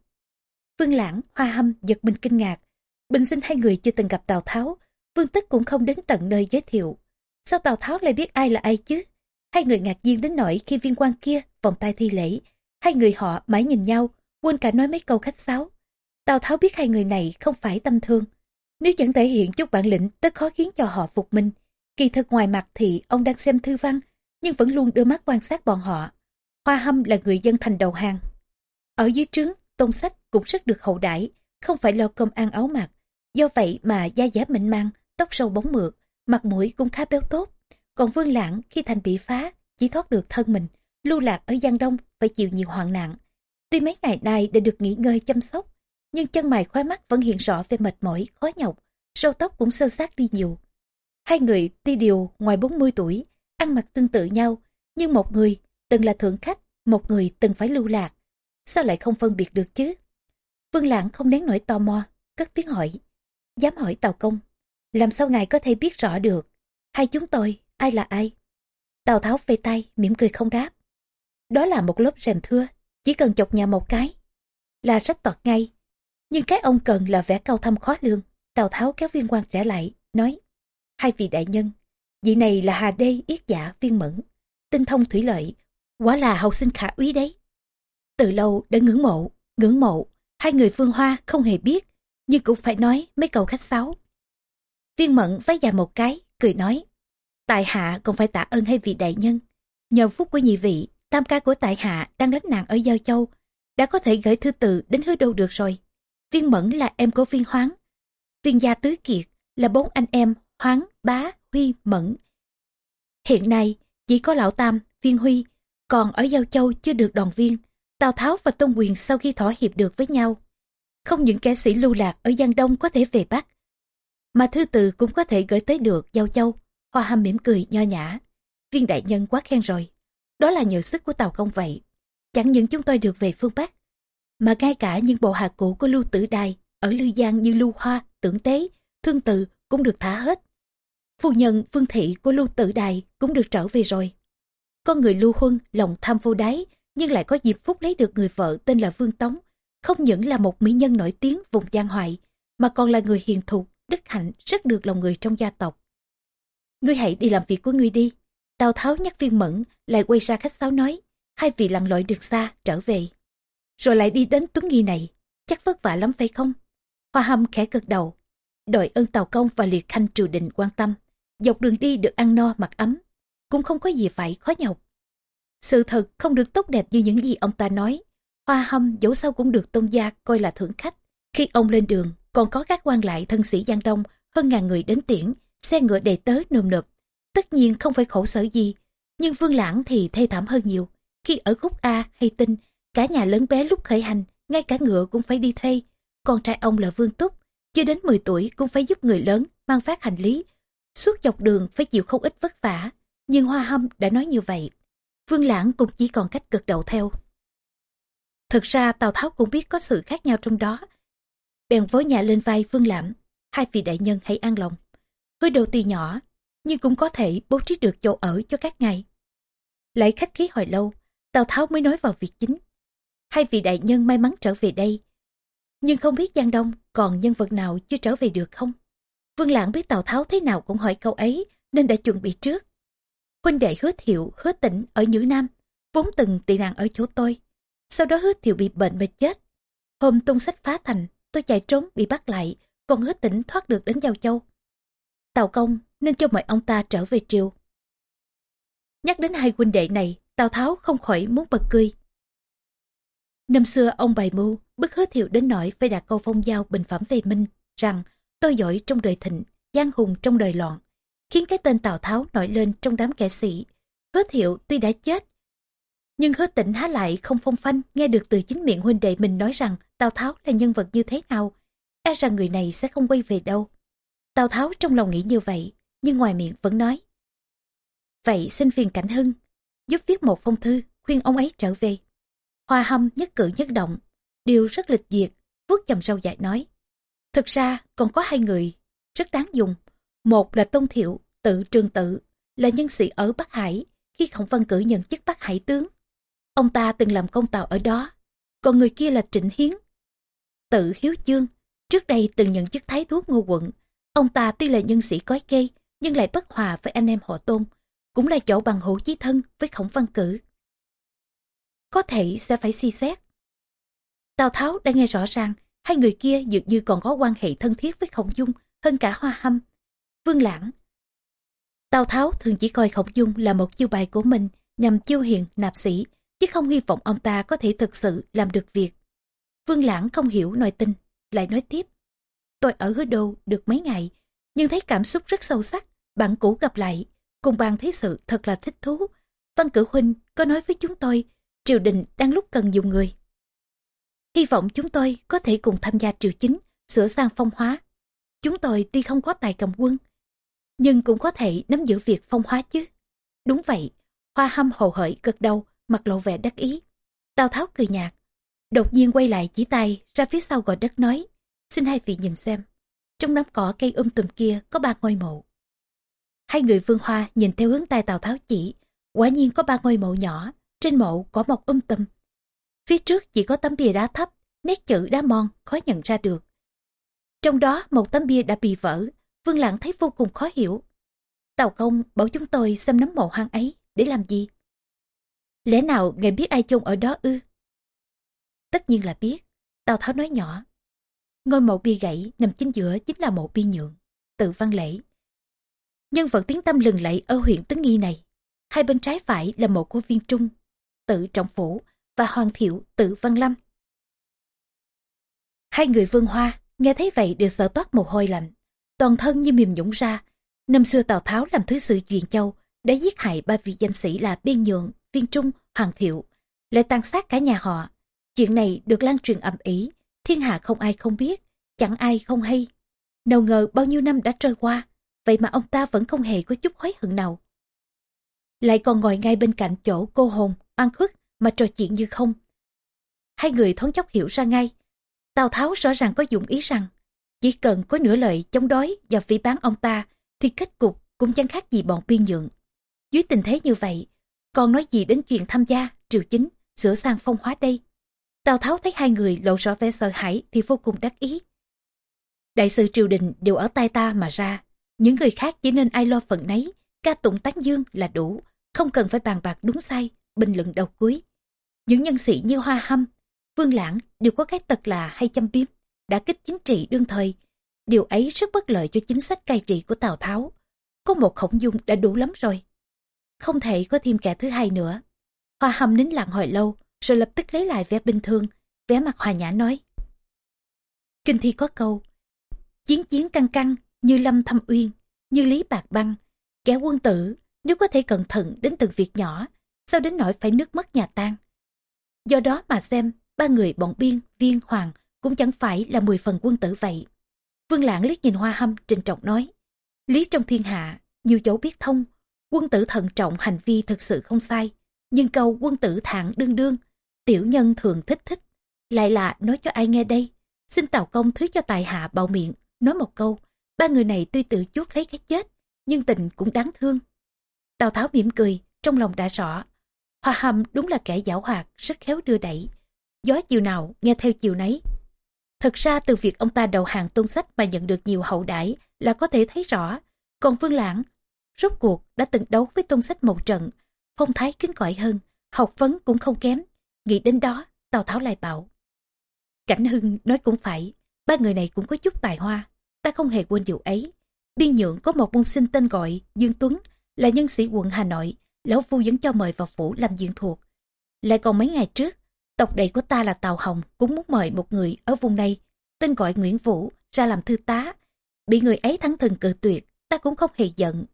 Vương Lãng, Hoa Hâm giật mình kinh ngạc. Bình sinh hai người chưa từng gặp Tào Tháo, Vương Tức cũng không đến tận nơi giới thiệu. Sao Tào Tháo lại biết ai là ai chứ? Hai người ngạc nhiên đến nỗi khi viên quan kia vòng tay thi lễ. Hai người họ mãi nhìn nhau, quên cả nói mấy câu khách sáo. Tào Tháo biết hai người này không phải tâm thương. Nếu chẳng thể hiện chút bản lĩnh tất khó khiến cho họ phục minh. Kỳ thực ngoài mặt thì ông đang xem thư văn, nhưng vẫn luôn đưa mắt quan sát bọn họ. Hoa Hâm là người dân thành đầu hàng. Ở dưới trướng, tôn sách cũng rất được hậu đãi, không phải lo cơm ăn áo mặc. Do vậy mà da dẻ mịn mang, tóc sâu bóng mượt, mặt mũi cũng khá béo tốt. Còn Vương Lãng khi thành bị phá, chỉ thoát được thân mình, lưu lạc ở Giang Đông phải chịu nhiều hoạn nạn. Tuy mấy ngày nay đã được nghỉ ngơi chăm sóc, nhưng chân mày khóe mắt vẫn hiện rõ về mệt mỏi, khó nhọc, râu tóc cũng sơ sát đi nhiều. Hai người tuy điều ngoài 40 tuổi, ăn mặc tương tự nhau, nhưng một người từng là thượng khách, một người từng phải lưu lạc. Sao lại không phân biệt được chứ? Vương Lãng không nén nổi tò mò, cất tiếng hỏi. Dám hỏi Tào Công, làm sao ngài có thể biết rõ được? Hai chúng tôi, ai là ai? Tào Tháo phê tay, mỉm cười không đáp. Đó là một lớp rèm thưa, chỉ cần chọc nhà một cái, là rách toạt ngay. Nhưng cái ông cần là vẻ cao thâm khó lương Tào Tháo kéo viên quan trẻ lại, nói, hai vị đại nhân, Vị này là Hà Đê Yết Giả Viên Mẫn, tinh thông thủy lợi, quả là hậu sinh khả úy đấy. Từ lâu đã ngưỡng mộ, ngưỡng mộ, hai người phương hoa không hề biết, nhưng cũng phải nói mấy câu khách sáo. Viên Mẫn vái dài một cái, cười nói, tại hạ còn phải tạ ơn hai vị đại nhân. Nhờ phúc của nhị vị, tam ca của tại hạ đang lánh nạn ở Giao Châu, đã có thể gửi thư từ đến hứa đâu được rồi. Viên Mẫn là em của Viên Hoáng, Viên Gia Tứ Kiệt là bốn anh em Hoáng, Bá, Huy, Mẫn. Hiện nay, chỉ có Lão Tam, Viên Huy, còn ở Giao Châu chưa được đoàn viên. Tào Tháo và Tôn Quyền sau khi thỏa hiệp được với nhau. Không những kẻ sĩ lưu lạc ở Giang Đông có thể về Bắc, mà thư từ cũng có thể gửi tới được Giao Châu. Hoa Hâm mỉm cười nho nhã. Viên đại nhân quá khen rồi. Đó là nhờ sức của Tào Công vậy. Chẳng những chúng tôi được về phương Bắc, mà ngay cả những bộ hạ cũ của Lưu Tử Đài ở Lư Giang như Lưu Hoa, Tưởng Tế, Thương Từ cũng được thả hết. Phu nhân Vương Thị của Lưu Tử Đài cũng được trở về rồi. Con người Lưu Huân lòng tham vô đáy nhưng lại có dịp phúc lấy được người vợ tên là Vương Tống. không những là một mỹ nhân nổi tiếng vùng giang hoài, mà còn là người hiền thục, đức hạnh rất được lòng người trong gia tộc. Ngươi hãy đi làm việc của ngươi đi. Tào Tháo nhắc viên mẫn, lại quay ra khách sáo nói, hai vị lặn lội được xa, trở về. Rồi lại đi đến Tuấn Nghi này, chắc vất vả lắm phải không? Hoa hâm khẽ gật đầu, đội ơn Tào Công và liệt khanh triều đình quan tâm. Dọc đường đi được ăn no mặc ấm, cũng không có gì phải khó nhọc. Sự thật không được tốt đẹp như những gì ông ta nói. Hoa hâm dẫu sao cũng được tôn gia coi là thưởng khách. Khi ông lên đường, còn có các quan lại thân sĩ Giang Đông hơn ngàn người đến tiễn, xe ngựa đầy tớ nồm nộp. Tất nhiên không phải khổ sở gì, nhưng Vương Lãng thì thê thảm hơn nhiều. Khi ở khúc A hay Tinh, cả nhà lớn bé lúc khởi hành, ngay cả ngựa cũng phải đi thuê. Con trai ông là Vương Túc, chưa đến 10 tuổi cũng phải giúp người lớn mang phát hành lý. Suốt dọc đường phải chịu không ít vất vả, nhưng Hoa Hâm đã nói như vậy. Vương Lãng cũng chỉ còn cách gật đầu theo. Thực ra Tào Tháo cũng biết có sự khác nhau trong đó. Bèn vối nhà lên vai Vương Lãm, hai vị đại nhân hãy an lòng. hơi đầu tì nhỏ, nhưng cũng có thể bố trí được chỗ ở cho các ngài. Lại khách khí hồi lâu, Tào Tháo mới nói vào việc chính. Hai vị đại nhân may mắn trở về đây. Nhưng không biết Giang Đông còn nhân vật nào chưa trở về được không? Vương Lãng biết Tào Tháo thế nào cũng hỏi câu ấy nên đã chuẩn bị trước. Huynh đệ hứa thiệu, hứa tỉnh ở Nhữ Nam, vốn từng tị nạn ở chỗ tôi. Sau đó hứa thiệu bị bệnh mà chết. Hôm tung sách phá thành, tôi chạy trốn bị bắt lại, còn hứa tỉnh thoát được đến Giao Châu. Tào Công nên cho mời ông ta trở về triều. Nhắc đến hai huynh đệ này, Tào Tháo không khỏi muốn bật cười. Năm xưa ông bày mưu, bức hứa thiệu đến nỗi phải đặt câu phong giao bình phẩm về Minh, rằng tôi giỏi trong đời thịnh, giang hùng trong đời loạn, khiến cái tên Tào Tháo nổi lên trong đám kẻ sĩ. Hứa thiệu tuy đã chết, nhưng hứa tỉnh há lại không phong phanh nghe được từ chính miệng huynh đệ mình nói rằng Tào Tháo là nhân vật như thế nào. E rằng người này sẽ không quay về đâu. Tào Tháo trong lòng nghĩ như vậy, nhưng ngoài miệng vẫn nói. Vậy xin phiền Cảnh Hưng, giúp viết một phong thư, khuyên ông ấy trở về. Hoa hâm nhất cử nhất động, điều rất lịch duyệt, vuốt chầm râu dại nói. Thực ra còn có hai người, rất đáng dùng. Một là Tôn Thiệu, tự trường tự, là nhân sĩ ở Bắc Hải, khi Khổng Văn cử nhận chức Bắc Hải tướng. Ông ta từng làm công tàu ở đó, còn người kia là Trịnh Hiến. Tự Hiếu Chương, trước đây từng nhận chức Thái Thuốc Ngô Quận. Ông ta tuy là nhân sĩ cói kê, nhưng lại bất hòa với anh em họ Tôn, cũng là chỗ bằng hữu chí thân với Khổng Văn cử. Có thể sẽ phải suy xét. Tào Tháo đã nghe rõ ràng, hai người kia dường như còn có quan hệ thân thiết với Khổng Dung hơn cả Hoa Hâm. Vương Lãng Tào Tháo thường chỉ coi Khổng Dung là một chiêu bài của mình nhằm chiêu hiền nạp sĩ, chứ không hy vọng ông ta có thể thực sự làm được việc. Vương Lãng không hiểu nội tình, lại nói tiếp. Tôi ở hứa đô được mấy ngày, nhưng thấy cảm xúc rất sâu sắc, bạn cũ gặp lại, cùng bàn thấy sự thật là thích thú. Văn cử huynh có nói với chúng tôi, triều đình đang lúc cần dùng người. Hy vọng chúng tôi có thể cùng tham gia triều chính, sửa sang phong hóa. Chúng tôi tuy không có tài cầm quân, nhưng cũng có thể nắm giữ việc phong hóa chứ. Đúng vậy, hoa hâm hồ hởi gật đầu, mặt lộ vẻ đắc ý. Tào Tháo cười nhạt, đột nhiên quay lại chỉ tay ra phía sau gò đất nói, xin hai vị nhìn xem, trong nắm cỏ cây um tùm kia có ba ngôi mộ. Hai người vương hoa nhìn theo hướng tay Tào Tháo chỉ, quả nhiên có ba ngôi mộ nhỏ, trên mộ có một um tùm. Phía trước chỉ có tấm bia đá thấp, nét chữ đá mòn, khó nhận ra được. Trong đó một tấm bia đã bị vỡ, Vương Lãng thấy vô cùng khó hiểu. tàu công bảo chúng tôi xem nấm mộ hoang ấy để làm gì? Lẽ nào ngài biết ai chôn ở đó ư? Tất nhiên là biết. Tào Tháo nói nhỏ. Ngôi mộ bia gãy nằm chính giữa chính là mộ bia nhượng, tự văn lễ. Nhân vật tiếng tâm lừng lẫy ở huyện tứ Nghi này. Hai bên trái phải là mộ của viên trung, tự trọng phủ và hoàng thiệu tự văn lâm. Hai người vương hoa nghe thấy vậy đều sợ toát mồ hôi lạnh, toàn thân như mềm nhũng ra. Năm xưa Tào Tháo làm thứ sự truyền châu đã giết hại ba vị danh sĩ là Biên Nhượng, Viên Trung, Hoàng Thiệu, lại tàn sát cả nhà họ. Chuyện này được lan truyền ầm ĩ, thiên hạ không ai không biết, chẳng ai không hay. Nào ngờ bao nhiêu năm đã trôi qua, vậy mà ông ta vẫn không hề có chút hối hận nào. Lại còn ngồi ngay bên cạnh chỗ cô hồn, ăn khuất mà trò chuyện như không. Hai người thoáng chốc hiểu ra ngay. Tào Tháo rõ ràng có dụng ý rằng, chỉ cần có nửa lời chống đối và phỉ bán ông ta, thì kết cục cũng chẳng khác gì bọn biên nhượng. Dưới tình thế như vậy, còn nói gì đến chuyện tham gia, triều chính, sửa sang phong hóa đây. Tào Tháo thấy hai người lộ rõ vẻ sợ hãi thì vô cùng đắc ý. Đại sự triều đình đều ở tay ta mà ra. Những người khác chỉ nên ai lo phận nấy, ca tụng tán dương là đủ, không cần phải bàn bạc đúng sai, bình luận đầu cuối. Những nhân sĩ như Hoa Hâm, Vương Lãng đều có cái tật là hay chăm biếm, đã kích chính trị đương thời. Điều ấy rất bất lợi cho chính sách cai trị của Tào Tháo. Có một khổng dung đã đủ lắm rồi. Không thể có thêm kẻ thứ hai nữa. Hoa Hâm nín lặng hồi lâu, rồi lập tức lấy lại vẻ bình thường, vẻ mặt hòa nhã nói. Kinh thi có câu, chiến chiến căng căng như lâm thâm uyên, như lý bạc băng, kẻ quân tử nếu có thể cẩn thận đến từng việc nhỏ, sao đến nỗi phải nước mất nhà tan. Do đó mà xem, ba người bọn biên, viên, hoàng cũng chẳng phải là mười phần quân tử vậy. Vương Lãng liếc nhìn Hoa Hâm trình trọng nói, lý trong thiên hạ, nhiều chỗ biết thông, quân tử thận trọng hành vi thực sự không sai, nhưng câu quân tử thẳng đương đương, tiểu nhân thường thích thích, lại là nói cho ai nghe đây, xin tào công thứ cho tài hạ bạo miệng, nói một câu, ba người này tuy tự chuốt lấy cái chết, nhưng tình cũng đáng thương. Tào Tháo mỉm cười, trong lòng đã rõ. Hoa Hâm đúng là kẻ giảo hoạt, rất khéo đưa đẩy. Gió chiều nào, nghe theo chiều nấy. Thật ra từ việc ông ta đầu hàng tôn sách mà nhận được nhiều hậu đãi là có thể thấy rõ. Còn Vương Lãng, rốt cuộc đã từng đấu với tôn sách một trận, phong thái kính cỏi hơn, học vấn cũng không kém. Nghĩ đến đó, Tào Tháo lại bảo. Cảnh Hưng nói cũng phải, ba người này cũng có chút tài hoa, ta không hề quên điều ấy. Biên nhượng có một môn sinh tên gọi Dương Tuấn, là nhân sĩ quận Hà Nội, lão phu vẫn cho mời vào phủ làm diện thuộc. Lại còn mấy ngày trước, tộc đệ của ta là Tào Hồng cũng muốn mời một người ở vùng này, tên gọi Nguyễn Vũ, ra làm thư tá. Bị người ấy thắng thần cự tuyệt, ta cũng không hề giận.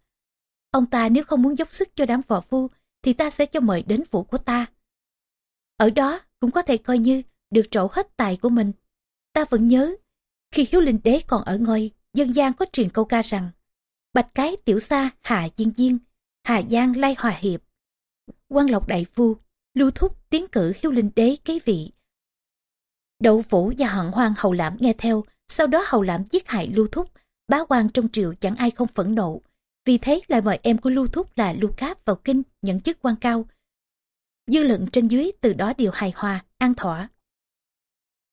Ông ta nếu không muốn dốc sức cho đám võ phu, thì ta sẽ cho mời đến phủ của ta. Ở đó cũng có thể coi như được trổ hết tài của mình. Ta vẫn nhớ, khi Hiếu Linh Đế còn ở ngôi, dân gian có truyền câu ca rằng Bạch Cái Tiểu Sa Hạ Diên Diên, Hà Giang Lai Hòa Hiệp. quan Lộc Đại Phu, lưu thúc tiến cử Hiếu Linh Đế kế vị. Đậu Vũ và Hận Hoang hầu lãm nghe theo, sau đó hầu lãm giết hại lưu thúc, bá quan trong triều chẳng ai không phẫn nộ. Vì thế lại mời em của lưu thúc là lưu cáp vào kinh nhận chức quan cao. Dư luận trên dưới từ đó đều hài hòa, an thỏa.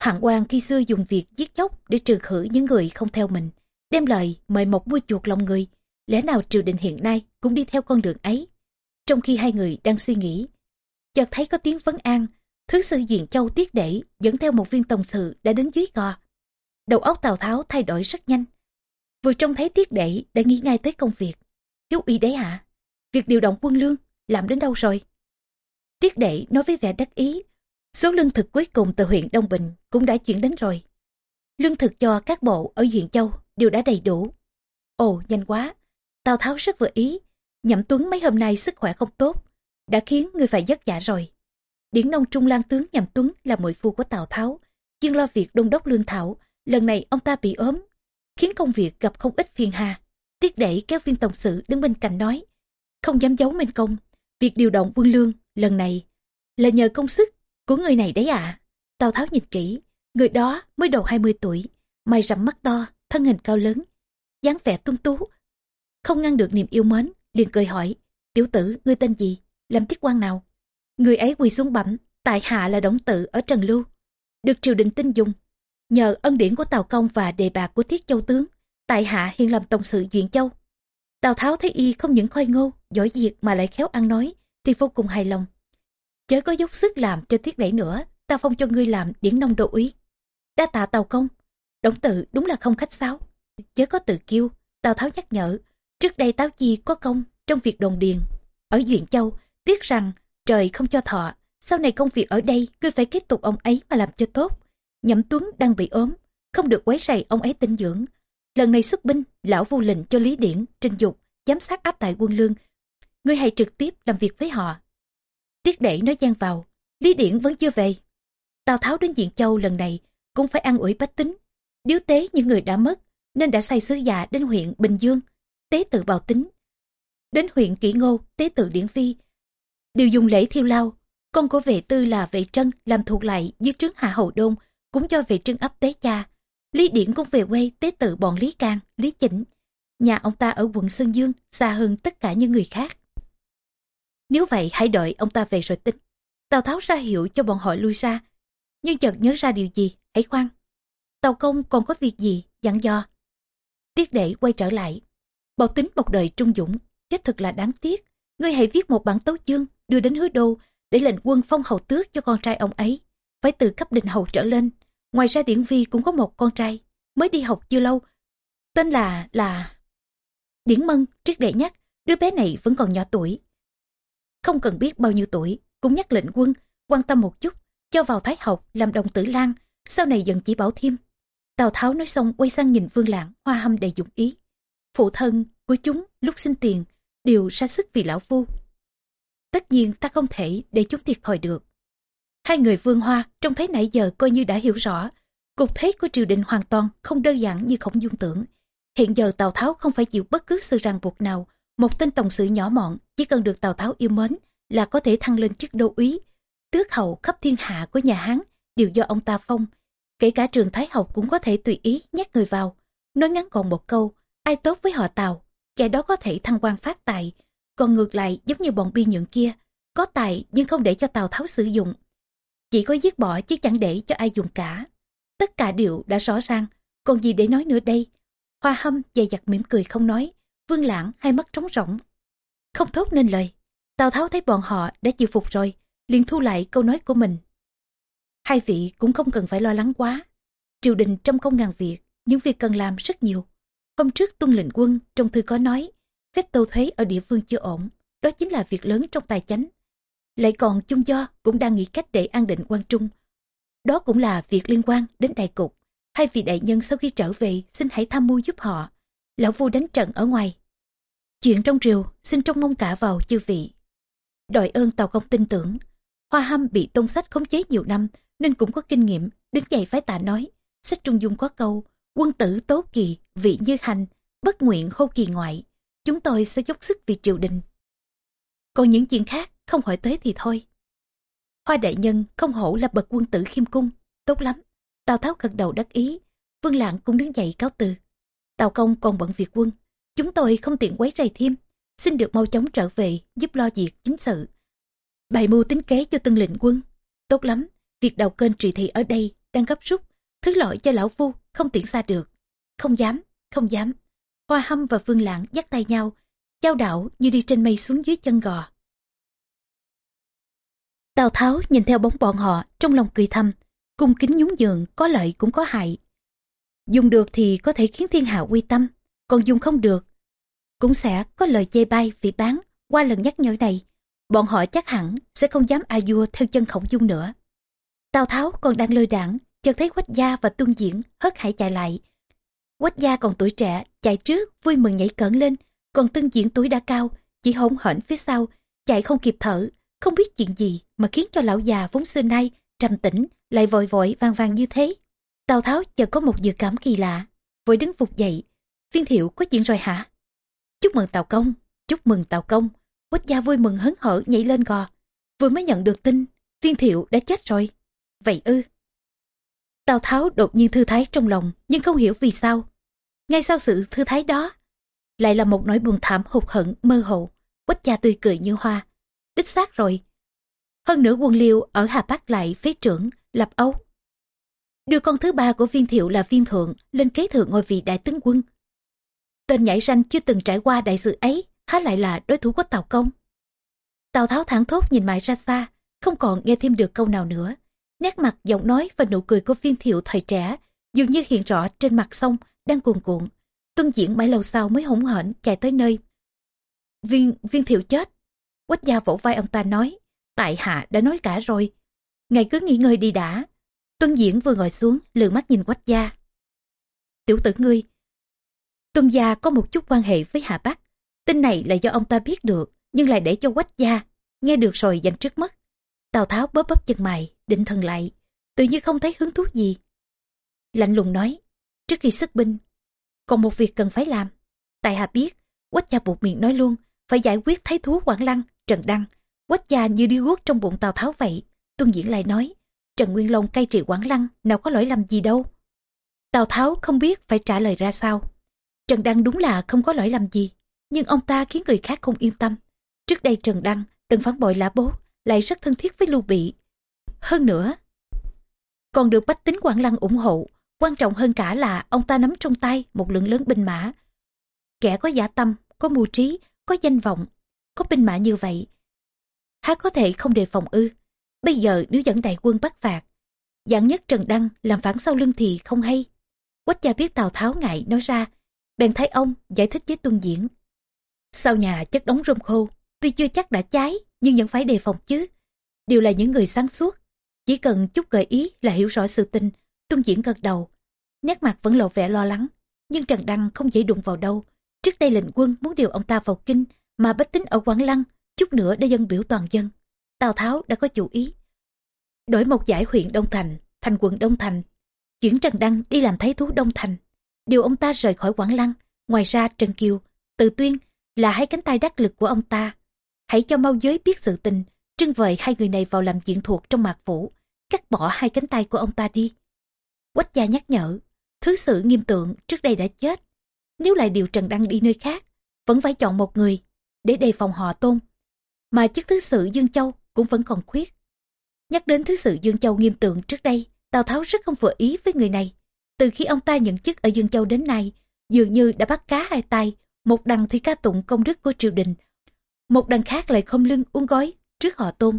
Hạng quan khi xưa dùng việc giết chóc để trừ khử những người không theo mình, đem lời mời một mua chuột lòng người, lẽ nào triều đình hiện nay cũng đi theo con đường ấy. Trong khi hai người đang suy nghĩ, chợt thấy có tiếng vấn an, thứ sư diện châu tiết đẩy dẫn theo một viên tổng sự đã đến dưới gò. Đầu óc Tào Tháo thay đổi rất nhanh. Vừa trông thấy tiết đẩy đã nghĩ ngay tới công việc. Hiếu y đấy hả? Việc điều động quân lương, làm đến đâu rồi? Tiết đệ nói với vẻ đắc ý, số lương thực cuối cùng từ huyện Đông Bình cũng đã chuyển đến rồi. Lương thực cho các bộ ở diện Châu đều đã đầy đủ. Ồ, nhanh quá. Tào Tháo rất vừa ý. Nhậm Tuấn mấy hôm nay sức khỏe không tốt. Đã khiến người phải giấc giả rồi. Điển nông Trung Lan tướng Nhậm Tuấn là muội phu của Tào Tháo. chuyên lo việc đông đốc lương thảo. Lần này ông ta bị ốm. Khiến công việc gặp không ít phiền hà. Tiết đẩy kéo viên tổng sự đứng bên cạnh nói. Không dám giấu minh công. Việc điều động quân lương lần này là nhờ công sức của người này đấy ạ. À. Tào Tháo nhìn kỹ. Người đó mới đầu 20 tuổi. Mày rậm mắt to, thân hình cao lớn, dáng vẻ tuân tú. Không ngăn được niềm yêu mến, liền cười hỏi, tiểu tử, ngươi tên gì, làm chức quan nào? Người ấy quỳ xuống bẩm, tại hạ là đống tự ở Trần Lưu, được triều đình tin dùng. Nhờ ân điển của Tào Công và đề bạc của Thiết Châu Tướng, tại hạ hiện làm tổng sự Duyện Châu. Tào Tháo thấy y không những khôi ngô, giỏi việc mà lại khéo ăn nói, thì vô cùng hài lòng. Chớ có dốc sức làm cho Thiết đẩy nữa, ta phong cho ngươi làm điển nông đô úy. Đa tạ Tào Công, đống tự đúng là không khách sáo. Chớ có tự kiêu, Tào Tháo nhắc nhở. Trước đây Táo Chi có công trong việc đồn điền. Ở Duyện Châu, tiếc rằng trời không cho thọ. Sau này công việc ở đây, cứ phải kết tục ông ấy mà làm cho tốt. Nhậm Tuấn đang bị ốm, không được quấy rầy ông ấy tinh dưỡng. Lần này xuất binh, lão vu lệnh cho Lý Điển, Trình Dục, giám sát áp tại quân lương. Ngươi hãy trực tiếp làm việc với họ. Tiết đẩy nói gian vào, Lý Điển vẫn chưa về. Tào Tháo đến Diện Châu lần này cũng phải ăn ủi bách tính, điếu tế những người đã mất, nên đã sai sứ giả đến huyện Bình Dương, tế tự bào tính. Đến huyện Kỷ Ngô, tế tự Điển Phi, đều dùng lễ thiêu lao. Con của vệ tư là vệ trân làm thuộc lại dưới trướng Hạ Hậu Đôn, cũng cho vệ trân ấp tế cha. Lý Điển cũng về quê tế tự bọn Lý Cang, Lý Chỉnh. Nhà ông ta ở quận Sơn Dương, xa hơn tất cả những người khác. Nếu vậy hãy đợi ông ta về rồi tính. Tào Tháo ra hiệu cho bọn họ lui ra. nhưng chợt nhớ ra điều gì, hãy khoan. Tàu công còn có việc gì, dặn dò. Tiết để quay trở lại. Bảo tính một đời trung dũng, chết thật là đáng tiếc. Ngươi hãy viết một bản tấu chương, đưa đến hứa đô, để lệnh quân phong hầu tước cho con trai ông ấy. Phải từ cấp đình hầu trở lên. Ngoài ra Điển Vi cũng có một con trai, mới đi học chưa lâu. Tên là, là... Điển Mân, triết đệ nhắc, đứa bé này vẫn còn nhỏ tuổi. Không cần biết bao nhiêu tuổi, cũng nhắc lệnh quân, quan tâm một chút, cho vào thái học làm đồng tử lang, sau này dần chỉ bảo thêm. Tào Tháo nói xong quay sang nhìn Vương Lãng, hoa hâm đầy dụng ý. Phụ thân của chúng lúc xin tiền đều ra sức vì lão phu. Tất nhiên ta không thể để chúng thiệt thòi được. Hai người vương hoa trông thấy nãy giờ coi như đã hiểu rõ. Cục thế của triều đình hoàn toàn không đơn giản như khổng dung tưởng. Hiện giờ Tào Tháo không phải chịu bất cứ sự ràng buộc nào. Một tên tổng sự nhỏ mọn chỉ cần được Tào Tháo yêu mến là có thể thăng lên chức đô úy. Tước hậu khắp thiên hạ của nhà Hán đều do ông ta phong. Kể cả trường Thái học cũng có thể tùy ý nhét người vào. Nói ngắn gọn một câu, ai tốt với họ tàu kẻ đó có thể thăng quan phát tài. Còn ngược lại giống như bọn bi nhượng kia, có tài nhưng không để cho Tào Tháo sử dụng. Chỉ có giết bỏ chứ chẳng để cho ai dùng cả. Tất cả đều đã rõ ràng, còn gì để nói nữa đây. Hoa hâm dày dặt mỉm cười không nói, vương lãng hai mắt trống rỗng. Không thốt nên lời, Tào Tháo thấy bọn họ đã chịu phục rồi, liền thu lại câu nói của mình. Hai vị cũng không cần phải lo lắng quá. Triều đình trăm công ngàn việc, những việc cần làm rất nhiều. Hôm trước tuân lệnh quân trong thư có nói, phép tô thuế ở địa phương chưa ổn, đó chính là việc lớn trong tài chánh. Lại còn chung do cũng đang nghĩ cách để an định quan trung. Đó cũng là việc liên quan đến đại cục. Hai vị đại nhân sau khi trở về xin hãy tham mưu giúp họ. Lão vua đánh trận ở ngoài. Chuyện trong triều xin trông mong cả vào chư vị. Đòi ơn tàu công tin tưởng. Hoa hâm bị tôn sách khống chế nhiều năm nên cũng có kinh nghiệm. Đứng dậy phái tạ nói. Sách trung dung có câu. Quân tử tố kỳ, vị như hành, bất nguyện hô kỳ ngoại. Chúng tôi sẽ dốc sức vì triều đình. Còn những chuyện khác không hỏi tới thì thôi. Hoa đại nhân không hổ là bậc quân tử khiêm cung, tốt lắm. Tào Tháo gật đầu đắc ý, Vương Lạng cũng đứng dậy cáo từ. Tào Công còn bận việc quân, chúng tôi không tiện quấy rầy thêm, xin được mau chóng trở về giúp lo việc chính sự. Bài mưu tính kế cho tân lệnh quân, tốt lắm, việc đầu kênh trị thị ở đây đang gấp rút, thứ lỗi cho lão phu không tiện xa được. Không dám, không dám. Hoa hâm và Vương Lạng dắt tay nhau, giao đảo như đi trên mây xuống dưới chân gò. Tào Tháo nhìn theo bóng bọn họ trong lòng cười thầm, cung kính nhún nhường có lợi cũng có hại. Dùng được thì có thể khiến thiên hạ quy tâm, còn dùng không được. Cũng sẽ có lời chê bai vì bán qua lần nhắc nhở này. Bọn họ chắc hẳn sẽ không dám a vua theo chân khổng dung nữa. Tào Tháo còn đang lơ đảng, chợt thấy Quách Gia và Tuân Diễn hớt hải chạy lại. Quách Gia còn tuổi trẻ, chạy trước, vui mừng nhảy cẩn lên, còn Tuân Diễn tuổi đã cao, chỉ hỗn hển phía sau, chạy không kịp thở, không biết chuyện gì mà khiến cho lão già vốn xưa nay trầm tĩnh lại vội vội vàng vàng như thế. Tào Tháo chợt có một dự cảm kỳ lạ, vội đứng phục dậy. Viên thiệu có chuyện rồi hả? Chúc mừng Tào Công, chúc mừng Tào Công. Quách gia vui mừng hớn hở nhảy lên gò. Vừa mới nhận được tin, viên thiệu đã chết rồi. Vậy ư? Tào Tháo đột nhiên thư thái trong lòng, nhưng không hiểu vì sao. Ngay sau sự thư thái đó, lại là một nỗi buồn thảm hụt hận mơ hồ. Quách gia tươi cười như hoa, đích xác rồi. Hơn nữa quân liêu ở Hà Bắc lại phế trưởng, lập ấu. Đưa con thứ ba của viên thiệu là viên thượng lên kế thượng ngôi vị đại tướng quân. Tên nhảy ranh chưa từng trải qua đại sự ấy, há lại là đối thủ của Tào Công. Tào Tháo thẳng thốt nhìn mãi ra xa, không còn nghe thêm được câu nào nữa. Nét mặt, giọng nói và nụ cười của viên thiệu thời trẻ dường như hiện rõ trên mặt sông đang cuồn cuộn. Tuân diễn mãi lâu sau mới hỗn hển chạy tới nơi. Viên, viên thiệu chết, Quách gia vỗ vai ông ta nói, tại hạ đã nói cả rồi. Ngài cứ nghỉ ngơi đi đã. Tuân Diễn vừa ngồi xuống, lừa mắt nhìn Quách gia. Tiểu tử ngươi, Tuân gia có một chút quan hệ với Hà Bắc. Tin này là do ông ta biết được, nhưng lại để cho Quách gia, nghe được rồi dành trước mắt. Tào Tháo bóp bóp chân mày, định thần lại, tự như không thấy hứng thú gì. Lạnh lùng nói, trước khi xuất binh, còn một việc cần phải làm. Tại hạ biết, Quách gia buộc miệng nói luôn, phải giải quyết thái thú Quảng Lăng Trần Đăng, quách gia như đi guốc trong bụng Tào Tháo vậy. Tuân Diễn lại nói, Trần Nguyên Long cai trị Quảng Lăng, nào có lỗi làm gì đâu. Tào Tháo không biết phải trả lời ra sao. Trần Đăng đúng là không có lỗi làm gì, nhưng ông ta khiến người khác không yên tâm. Trước đây Trần Đăng từng phản bội lã bố, lại rất thân thiết với Lưu Bị. Hơn nữa, còn được bách tính Quảng Lăng ủng hộ. Quan trọng hơn cả là ông ta nắm trong tay một lượng lớn binh mã. Kẻ có giả tâm, có mưu trí, có danh vọng, có binh mã như vậy. Há có thể không đề phòng ư. Bây giờ nếu dẫn đại quân bắt phạt, dạng nhất Trần Đăng làm phản sau lưng thì không hay. Quách gia biết Tào Tháo ngại nói ra, bèn thấy ông giải thích với tuân diễn. Sau nhà chất đống rơm khô, tuy chưa chắc đã cháy, nhưng vẫn phải đề phòng chứ. Đều là những người sáng suốt, chỉ cần chút gợi ý là hiểu rõ sự tình, tuân diễn gật đầu. Nét mặt vẫn lộ vẻ lo lắng, nhưng Trần Đăng không dễ đụng vào đâu. Trước đây lệnh quân muốn điều ông ta vào kinh, mà bách tính ở Quảng Lăng, chút nữa đã dân biểu toàn dân. Tào Tháo đã có chủ ý. Đổi một giải huyện Đông Thành, thành quận Đông Thành. Chuyển Trần Đăng đi làm thái thú Đông Thành. Điều ông ta rời khỏi Quảng Lăng. Ngoài ra Trần Kiều, Từ Tuyên là hai cánh tay đắc lực của ông ta. Hãy cho mau giới biết sự tình, trưng vời hai người này vào làm diện thuộc trong mạc phủ, cắt bỏ hai cánh tay của ông ta đi. Quách gia nhắc nhở, thứ sử nghiêm tượng trước đây đã chết. Nếu lại điều Trần Đăng đi nơi khác, vẫn phải chọn một người để đề phòng họ tôn. Mà chức thứ sử Dương Châu cũng vẫn còn khuyết. Nhắc đến thứ sự Dương Châu nghiêm tượng trước đây, Tào Tháo rất không vừa ý với người này. Từ khi ông ta nhận chức ở Dương Châu đến nay, dường như đã bắt cá hai tay, một đằng thì ca tụng công đức của triều đình, một đằng khác lại không lưng uống gói trước họ tôn.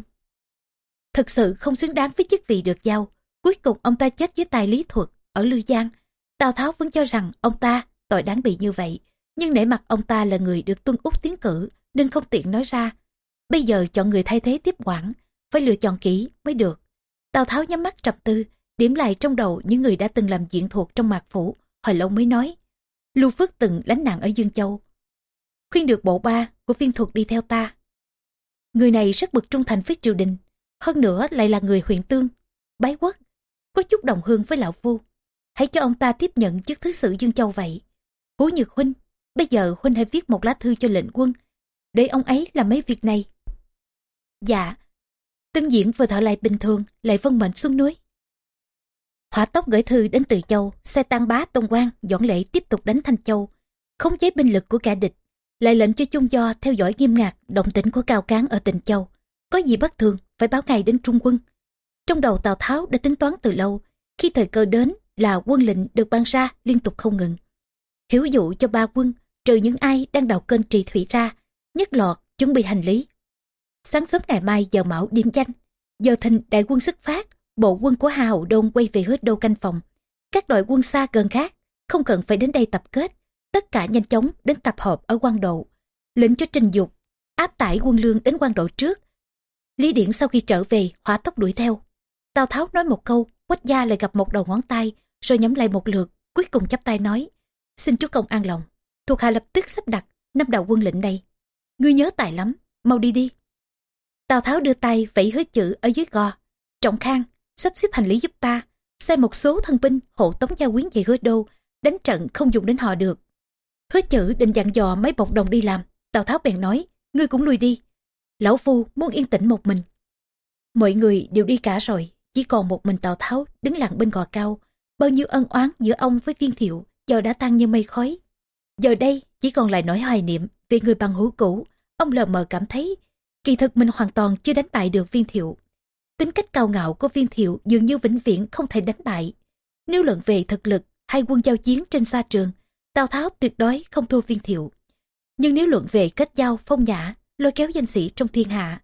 Thực sự không xứng đáng với chức vị được giao. Cuối cùng ông ta chết dưới tài lý thuật ở Lư Giang. Tào Tháo vẫn cho rằng ông ta tội đáng bị như vậy. Nhưng nể mặt ông ta là người được tuân út tiến cử nên không tiện nói ra. Bây giờ chọn người thay thế tiếp quản, phải lựa chọn kỹ mới được. Tào Tháo nhắm mắt trầm tư, điểm lại trong đầu những người đã từng làm diện thuộc trong mạc phủ, hồi lâu mới nói. Lưu Phước từng lánh nạn ở Dương Châu. Khuyên được bộ ba của viên thuật đi theo ta. Người này rất bực trung thành với triều đình, hơn nữa lại là người huyện tương, bái quốc, có chút đồng hương với lão phu. Hãy cho ông ta tiếp nhận chức thứ sử Dương Châu vậy. Hú Nhược Huynh, bây giờ Huynh hãy viết một lá thư cho lệnh quân, để ông ấy làm mấy việc này. Dạ, Tân diễn vừa thở lại bình thường, lại vân mệnh xuống núi. Hỏa tốc gửi thư đến Từ Châu, xe tăng bá Tông Quang, dọn lễ tiếp tục đánh Thanh Châu, khống chế binh lực của cả địch, lại lệnh cho Chung Do theo dõi nghiêm ngặt động tĩnh của Cao Cán ở Tịnh Châu. Có gì bất thường, phải báo ngay đến Trung quân. Trong đầu Tào Tháo đã tính toán từ lâu, khi thời cơ đến là quân lệnh được ban ra liên tục không ngừng. Hiểu dụ cho ba quân, trừ những ai đang đào kênh trì thủy ra, nhất lọt chuẩn bị hành lý. Sáng sớm ngày mai giờ mão điểm danh, giờ thìn đại quân xuất phát, bộ quân của Hà Hậu Đông quay về hứa đô canh phòng. Các đội quân xa gần khác, không cần phải đến đây tập kết, tất cả nhanh chóng đến tập hợp ở quan độ. Lệnh cho Trình Dục, áp tải quân lương đến quan độ trước. Lý Điển sau khi trở về, hỏa tốc đuổi theo. Tào Tháo nói một câu, quách gia lại gặp một đầu ngón tay, rồi nhắm lại một lượt, cuối cùng chắp tay nói. Xin chúa công an lòng, thuộc hạ lập tức sắp đặt năm đầu quân lệnh này. Ngươi nhớ tài lắm, mau đi đi. Tào Tháo đưa tay vẫy hứa chữ ở dưới gò. Trọng khang, sắp xếp hành lý giúp ta, sai một số thân binh hộ tống gia quyến về hứa đô, đánh trận không dùng đến họ được. Hứa chữ định dặn dò mấy bọc đồng đi làm, Tào Tháo bèn nói, ngươi cũng lui đi. Lão Phu muốn yên tĩnh một mình. Mọi người đều đi cả rồi, chỉ còn một mình Tào Tháo đứng lặng bên gò cao. Bao nhiêu ân oán giữa ông với viên thiệu giờ đã tan như mây khói. Giờ đây chỉ còn lại nỗi hoài niệm về người bằng hữu cũ. Ông lờ mờ cảm thấy kỳ thực mình hoàn toàn chưa đánh bại được viên thiệu. Tính cách cao ngạo của viên thiệu dường như vĩnh viễn không thể đánh bại. Nếu luận về thực lực hai quân giao chiến trên xa trường, Tào Tháo tuyệt đối không thua viên thiệu. Nhưng nếu luận về kết giao phong nhã, lôi kéo danh sĩ trong thiên hạ,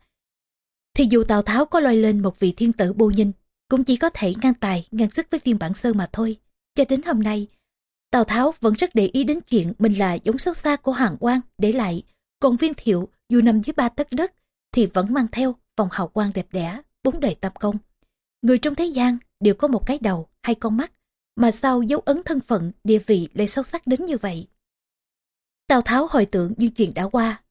thì dù Tào Tháo có lôi lên một vị thiên tử bô nhìn, cũng chỉ có thể ngang tài, ngang sức với viên bản sơ mà thôi. Cho đến hôm nay, Tào Tháo vẫn rất để ý đến chuyện mình là giống xấu xa của Hoàng Quang để lại, còn viên thiệu dù nằm dưới ba tấc đất thì vẫn mang theo vòng hào quang đẹp đẽ, bốn đời tam công. Người trong thế gian đều có một cái đầu, hai con mắt, mà sao dấu ấn thân phận, địa vị lại sâu sắc đến như vậy. Tào Tháo hồi tưởng như chuyện đã qua,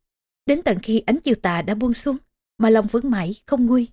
đến tận khi ánh chiều tà đã buông xuống, mà lòng vẫn mãi không nguôi.